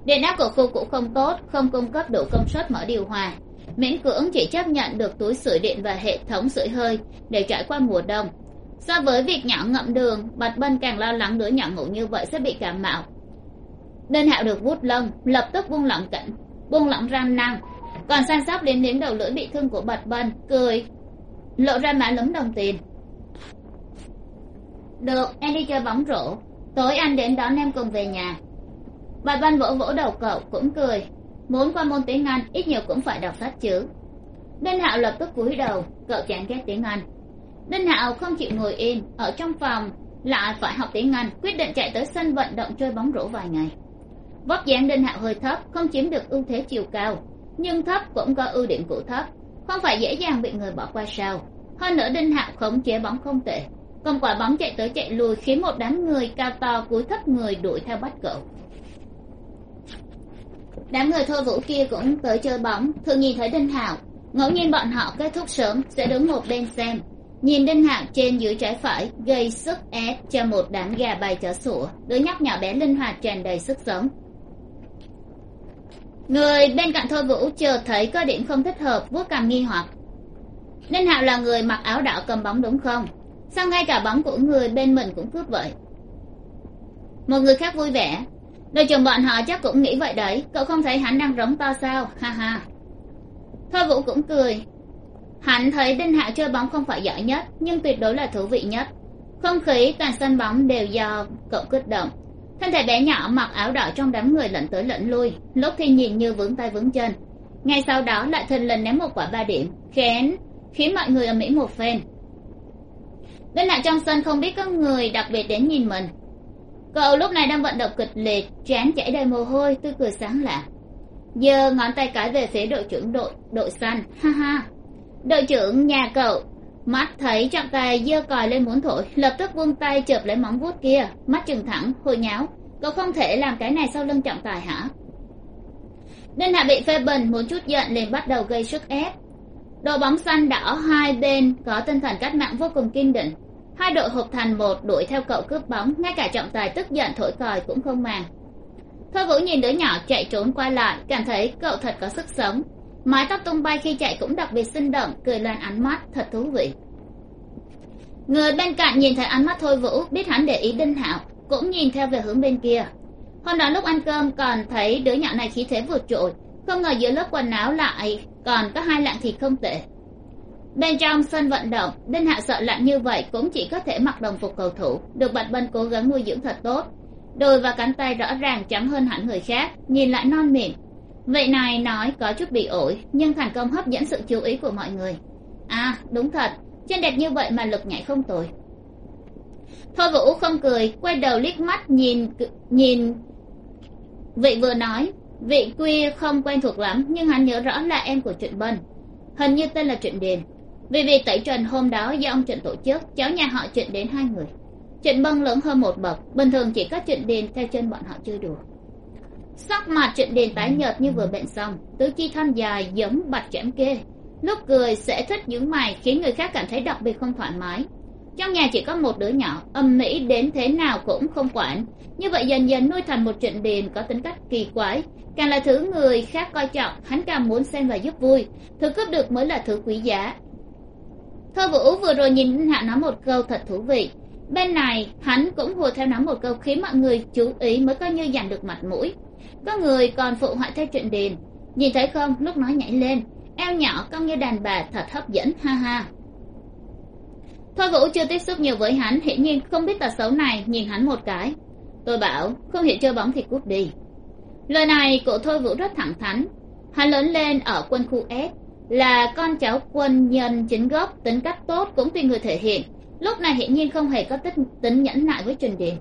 S1: Điện áp của khu cũng không tốt, không cung cấp đủ công suất mở điều hòa. Miễn cưỡng chỉ chấp nhận được túi sưởi điện và hệ thống sưởi hơi để trải qua mùa đông. So với việc nhỏ ngậm đường bạch bân càng lo lắng đứa nhỏ ngủ như vậy sẽ bị cảm mạo. Đơn hạo được vút lông, lập tức buông lỏng cảnh buông lỏng răng năng, còn san sóc đến đến đầu lưỡi bị thương của bạch bân cười, lộ ra mã lấm đồng tiền được, em đi chơi bóng rổ. Tối anh đến đón em cùng về nhà. Bạch Văn vỗ vỗ đầu cậu, cũng cười. Muốn qua môn tiếng anh, ít nhiều cũng phải đọc sách chứ. Đinh hạo lập tức cúi đầu, cậu chán ghét tiếng anh. Đinh hạo không chịu ngồi im, ở trong phòng, lại phải học tiếng anh, quyết định chạy tới sân vận động chơi bóng rổ vài ngày. Vóc dáng đinh hạo hơi thấp, không chiếm được ưu thế chiều cao, nhưng thấp cũng có ưu điểm của thấp, không phải dễ dàng bị người bỏ qua sao. Hơn nữa đinh hạo khống chế bóng không tệ còn quả bóng chạy tới chạy lui khiến một đám người cao to cúi thấp người đuổi theo bắt cậu. Đám người thôi vũ kia cũng tới chơi bóng thường nhìn thấy đinh hạo. Ngẫu nhiên bọn họ kết thúc sớm, sẽ đứng một bên xem. Nhìn đinh hạo trên dưới trái phải, gây sức ép cho một đám gà bay chó sủa. Đứa nhóc nhỏ bé linh hoạt tràn đầy sức sống. Người bên cạnh thôi vũ chờ thấy có điểm không thích hợp, vuốt cằm nghi hoặc. Đinh hạo là người mặc áo đỏ cầm bóng đúng không? Sao ngay cả bóng của người bên mình cũng cướp vậy? Một người khác vui vẻ. Đội trưởng bọn họ chắc cũng nghĩ vậy đấy. Cậu không thấy hắn đang rống to sao? Ha ha. Thôi vũ cũng cười. Hắn thấy đinh hạo chơi bóng không phải giỏi nhất, nhưng tuyệt đối là thú vị nhất. Không khí, toàn sân bóng đều do cậu kích động. Thân thể bé nhỏ mặc áo đỏ trong đám người lẫn tới lẫn lui, lúc thì nhìn như vướng tay vướng chân. Ngay sau đó, lại thình lình ném một quả ba điểm, khiến khiến mọi người ở mỹ một phen bên lại trong sân không biết có người đặc biệt đến nhìn mình. Cậu lúc này đang vận động kịch liệt trán chảy đầy mồ hôi, tươi cười sáng lạ. Giơ ngón tay cái về phía đội trưởng đội đội xanh ha ha. Đội trưởng nhà cậu, mắt thấy trọng tài giơ còi lên muốn thổi, lập tức vung tay chợp lấy móng vuốt kia, mắt trừng thẳng, hồi nháo. Cậu không thể làm cái này sau lưng trọng tài hả? Nên hạ bị phê bình, muốn chút giận liền bắt đầu gây sức ép đội bóng xanh đỏ hai bên, có tinh thần cách mạng vô cùng kiên định. Hai đội hợp thành một, đuổi theo cậu cướp bóng, ngay cả trọng tài tức giận thổi còi cũng không màng. Thôi vũ nhìn đứa nhỏ chạy trốn qua lại, cảm thấy cậu thật có sức sống. Mái tóc tung bay khi chạy cũng đặc biệt sinh động, cười lên ánh mắt thật thú vị. Người bên cạnh nhìn thấy ánh mắt thôi vũ, biết hắn để ý đinh hạo, cũng nhìn theo về hướng bên kia. Hôm đó lúc ăn cơm còn thấy đứa nhỏ này khí thế vượt trội, không ngờ giữa lớp quần áo lại còn có hai lạng thịt không tệ. Bên trong sân vận động, đinh hạ sợ lạnh như vậy cũng chỉ có thể mặc đồng phục cầu thủ, được bạch bân cố gắng nuôi dưỡng thật tốt. Đôi và cánh tay rõ ràng trắng hơn hẳn người khác, nhìn lại non mịn. Vậy này nói có chút bị ổi, nhưng thành công hấp dẫn sự chú ý của mọi người. À đúng thật chân đẹp như vậy mà lực nhảy không tồi. Thôi vũ không cười, quay đầu liếc mắt nhìn nhìn vị vừa nói vị quy không quen thuộc lắm, nhưng hắn nhớ rõ là em của trịnh bân. Hình như tên là trịnh điền. Vì việc tẩy trần hôm đó do ông trịnh tổ chức, cháu nhà họ trịnh đến hai người. Trịnh bân lớn hơn một bậc, bình thường chỉ có trịnh điền theo chân bọn họ chơi đùa. Sắc mặt trịnh điền tái nhợt như vừa bệnh xong, tứ chi thon dài giống bạch chẽm kê. Lúc cười sẽ thích những mày, khiến người khác cảm thấy đặc biệt không thoải mái. Trong nhà chỉ có một đứa nhỏ âm mỹ đến thế nào cũng không quản. Như vậy dần dần nuôi thành một trịnh điền có tính cách kỳ quái càng là thứ người khác coi trọng, hắn càng muốn xem và giúp vui. Thứ cướp được mới là thứ quý giá. Thơ vũ vừa rồi nhìn hạ nói một câu thật thú vị. Bên này, hắn cũng hùa theo nói một câu khiến mọi người chú ý mới coi như giành được mặt mũi. Có người còn phụ họa theo chuyện điền nhìn thấy không? Lúc nói nhảy lên. Eo nhỏ cong như đàn bà, thật hấp dẫn, ha ha. Thôi vũ chưa tiếp xúc nhiều với hắn, hiển nhiên không biết tật xấu này, nhìn hắn một cái. Tôi bảo, không hiểu chơi bóng thì cút đi lời này của thôi vũ rất thẳng thắn. Hắn lớn lên ở quân khu s là con cháu quân nhân chính gốc tính cách tốt cũng tùy người thể hiện. Lúc này hiển nhiên không hề có tích, tính nhẫn nại với trình điền.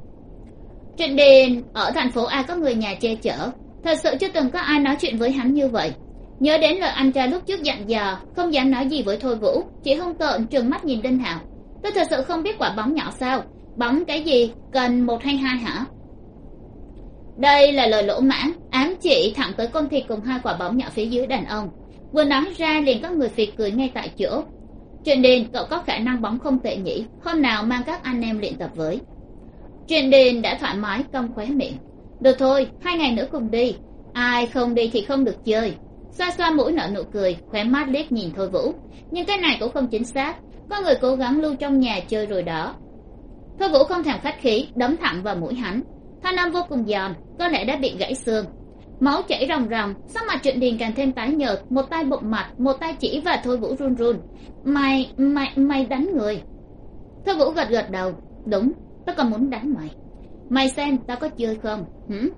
S1: Trình điền ở thành phố a có người nhà che chở. Thật sự chưa từng có ai nói chuyện với hắn như vậy. Nhớ đến lời anh trai lúc trước dặn dò không dám nói gì với thôi vũ chỉ hung tợn trừng mắt nhìn đinh hạo. Tôi thật sự không biết quả bóng nhỏ sao. Bóng cái gì cần một hay hai hả? Đây là lời lỗ mãn ám chỉ thẳng tới con thịt cùng hai quả bóng nhỏ phía dưới đàn ông. Vừa nói ra liền có người phì cười ngay tại chỗ. Truyền đền cậu có khả năng bóng không tệ nhỉ? Hôm nào mang các anh em luyện tập với. Truyền đền đã thoải mái, cong khóe miệng. Được thôi, hai ngày nữa cùng đi. Ai không đi thì không được chơi. Xoa xoa mũi nở nụ cười, khóe mắt liếc nhìn thôi vũ. Nhưng cái này cũng không chính xác. Có người cố gắng lưu trong nhà chơi rồi đó. Thôi vũ không thèm khách khí, đấm thẳng vào mũi hắn thanh âm vô cùng giòn có lẽ đã bị gãy xương. Máu chảy ròng ròng sắc mặt trịnh điền càng thêm tái nhợt, một tay bụng mặt một tay chỉ và thôi vũ run run. Mày mày mày đánh người. Thôi vũ gật gật đầu, đúng, tao còn muốn đánh mày. Mày xem tao có chơi không, hử?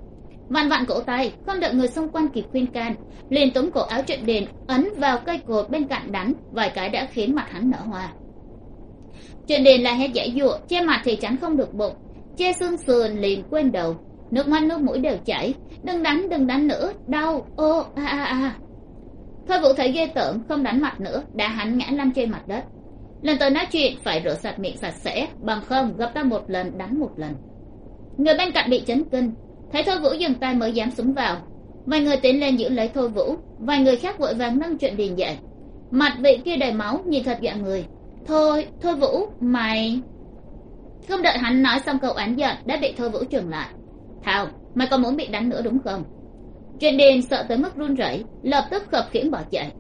S1: Vặn vặn cổ tay, không đợi người xung quanh kịp khuyên can, liền túm cổ áo trịnh điền, ấn vào cây cột bên cạnh đánh, vài cái đã khiến mặt hắn nở hoa. Trịnh điền là hết giải dụa che mặt thì chắn không được bụng che xương sườn liền quên đầu. Nước mắt nước mũi đều chảy. Đừng đánh đừng đánh nữa. Đau. Ô, a a a. Thôi vũ thấy ghê tởm, không đánh mặt nữa. Đã hắn ngã lăn trên mặt đất. Lần tới nói chuyện, phải rửa sạch miệng sạch sẽ. Bằng không gặp ta một lần, đánh một lần. Người bên cạnh bị chấn kinh. Thấy thôi vũ dừng tay mới dám súng vào. Vài người tiến lên giữ lấy thôi vũ. Vài người khác vội vàng nâng chuyện điền dậy mặt vị kia đầy máu, nhìn thật dọa người. Thôi thôi vũ, mày không đợi hắn nói xong câu oán giận đã bị thôi vũ trừng lại. Thảo, mày còn muốn bị đánh nữa đúng không? Chuyện điền sợ tới mức run rẩy, lập tức khập khiễng bỏ chạy.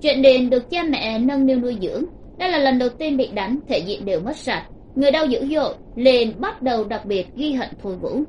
S1: Chuyện điền được cha mẹ nâng niu nuôi dưỡng, đây là lần đầu tiên bị đánh, thể diện đều mất sạch. Người đau dữ dội, liền bắt đầu đặc biệt ghi hận thôi vũ.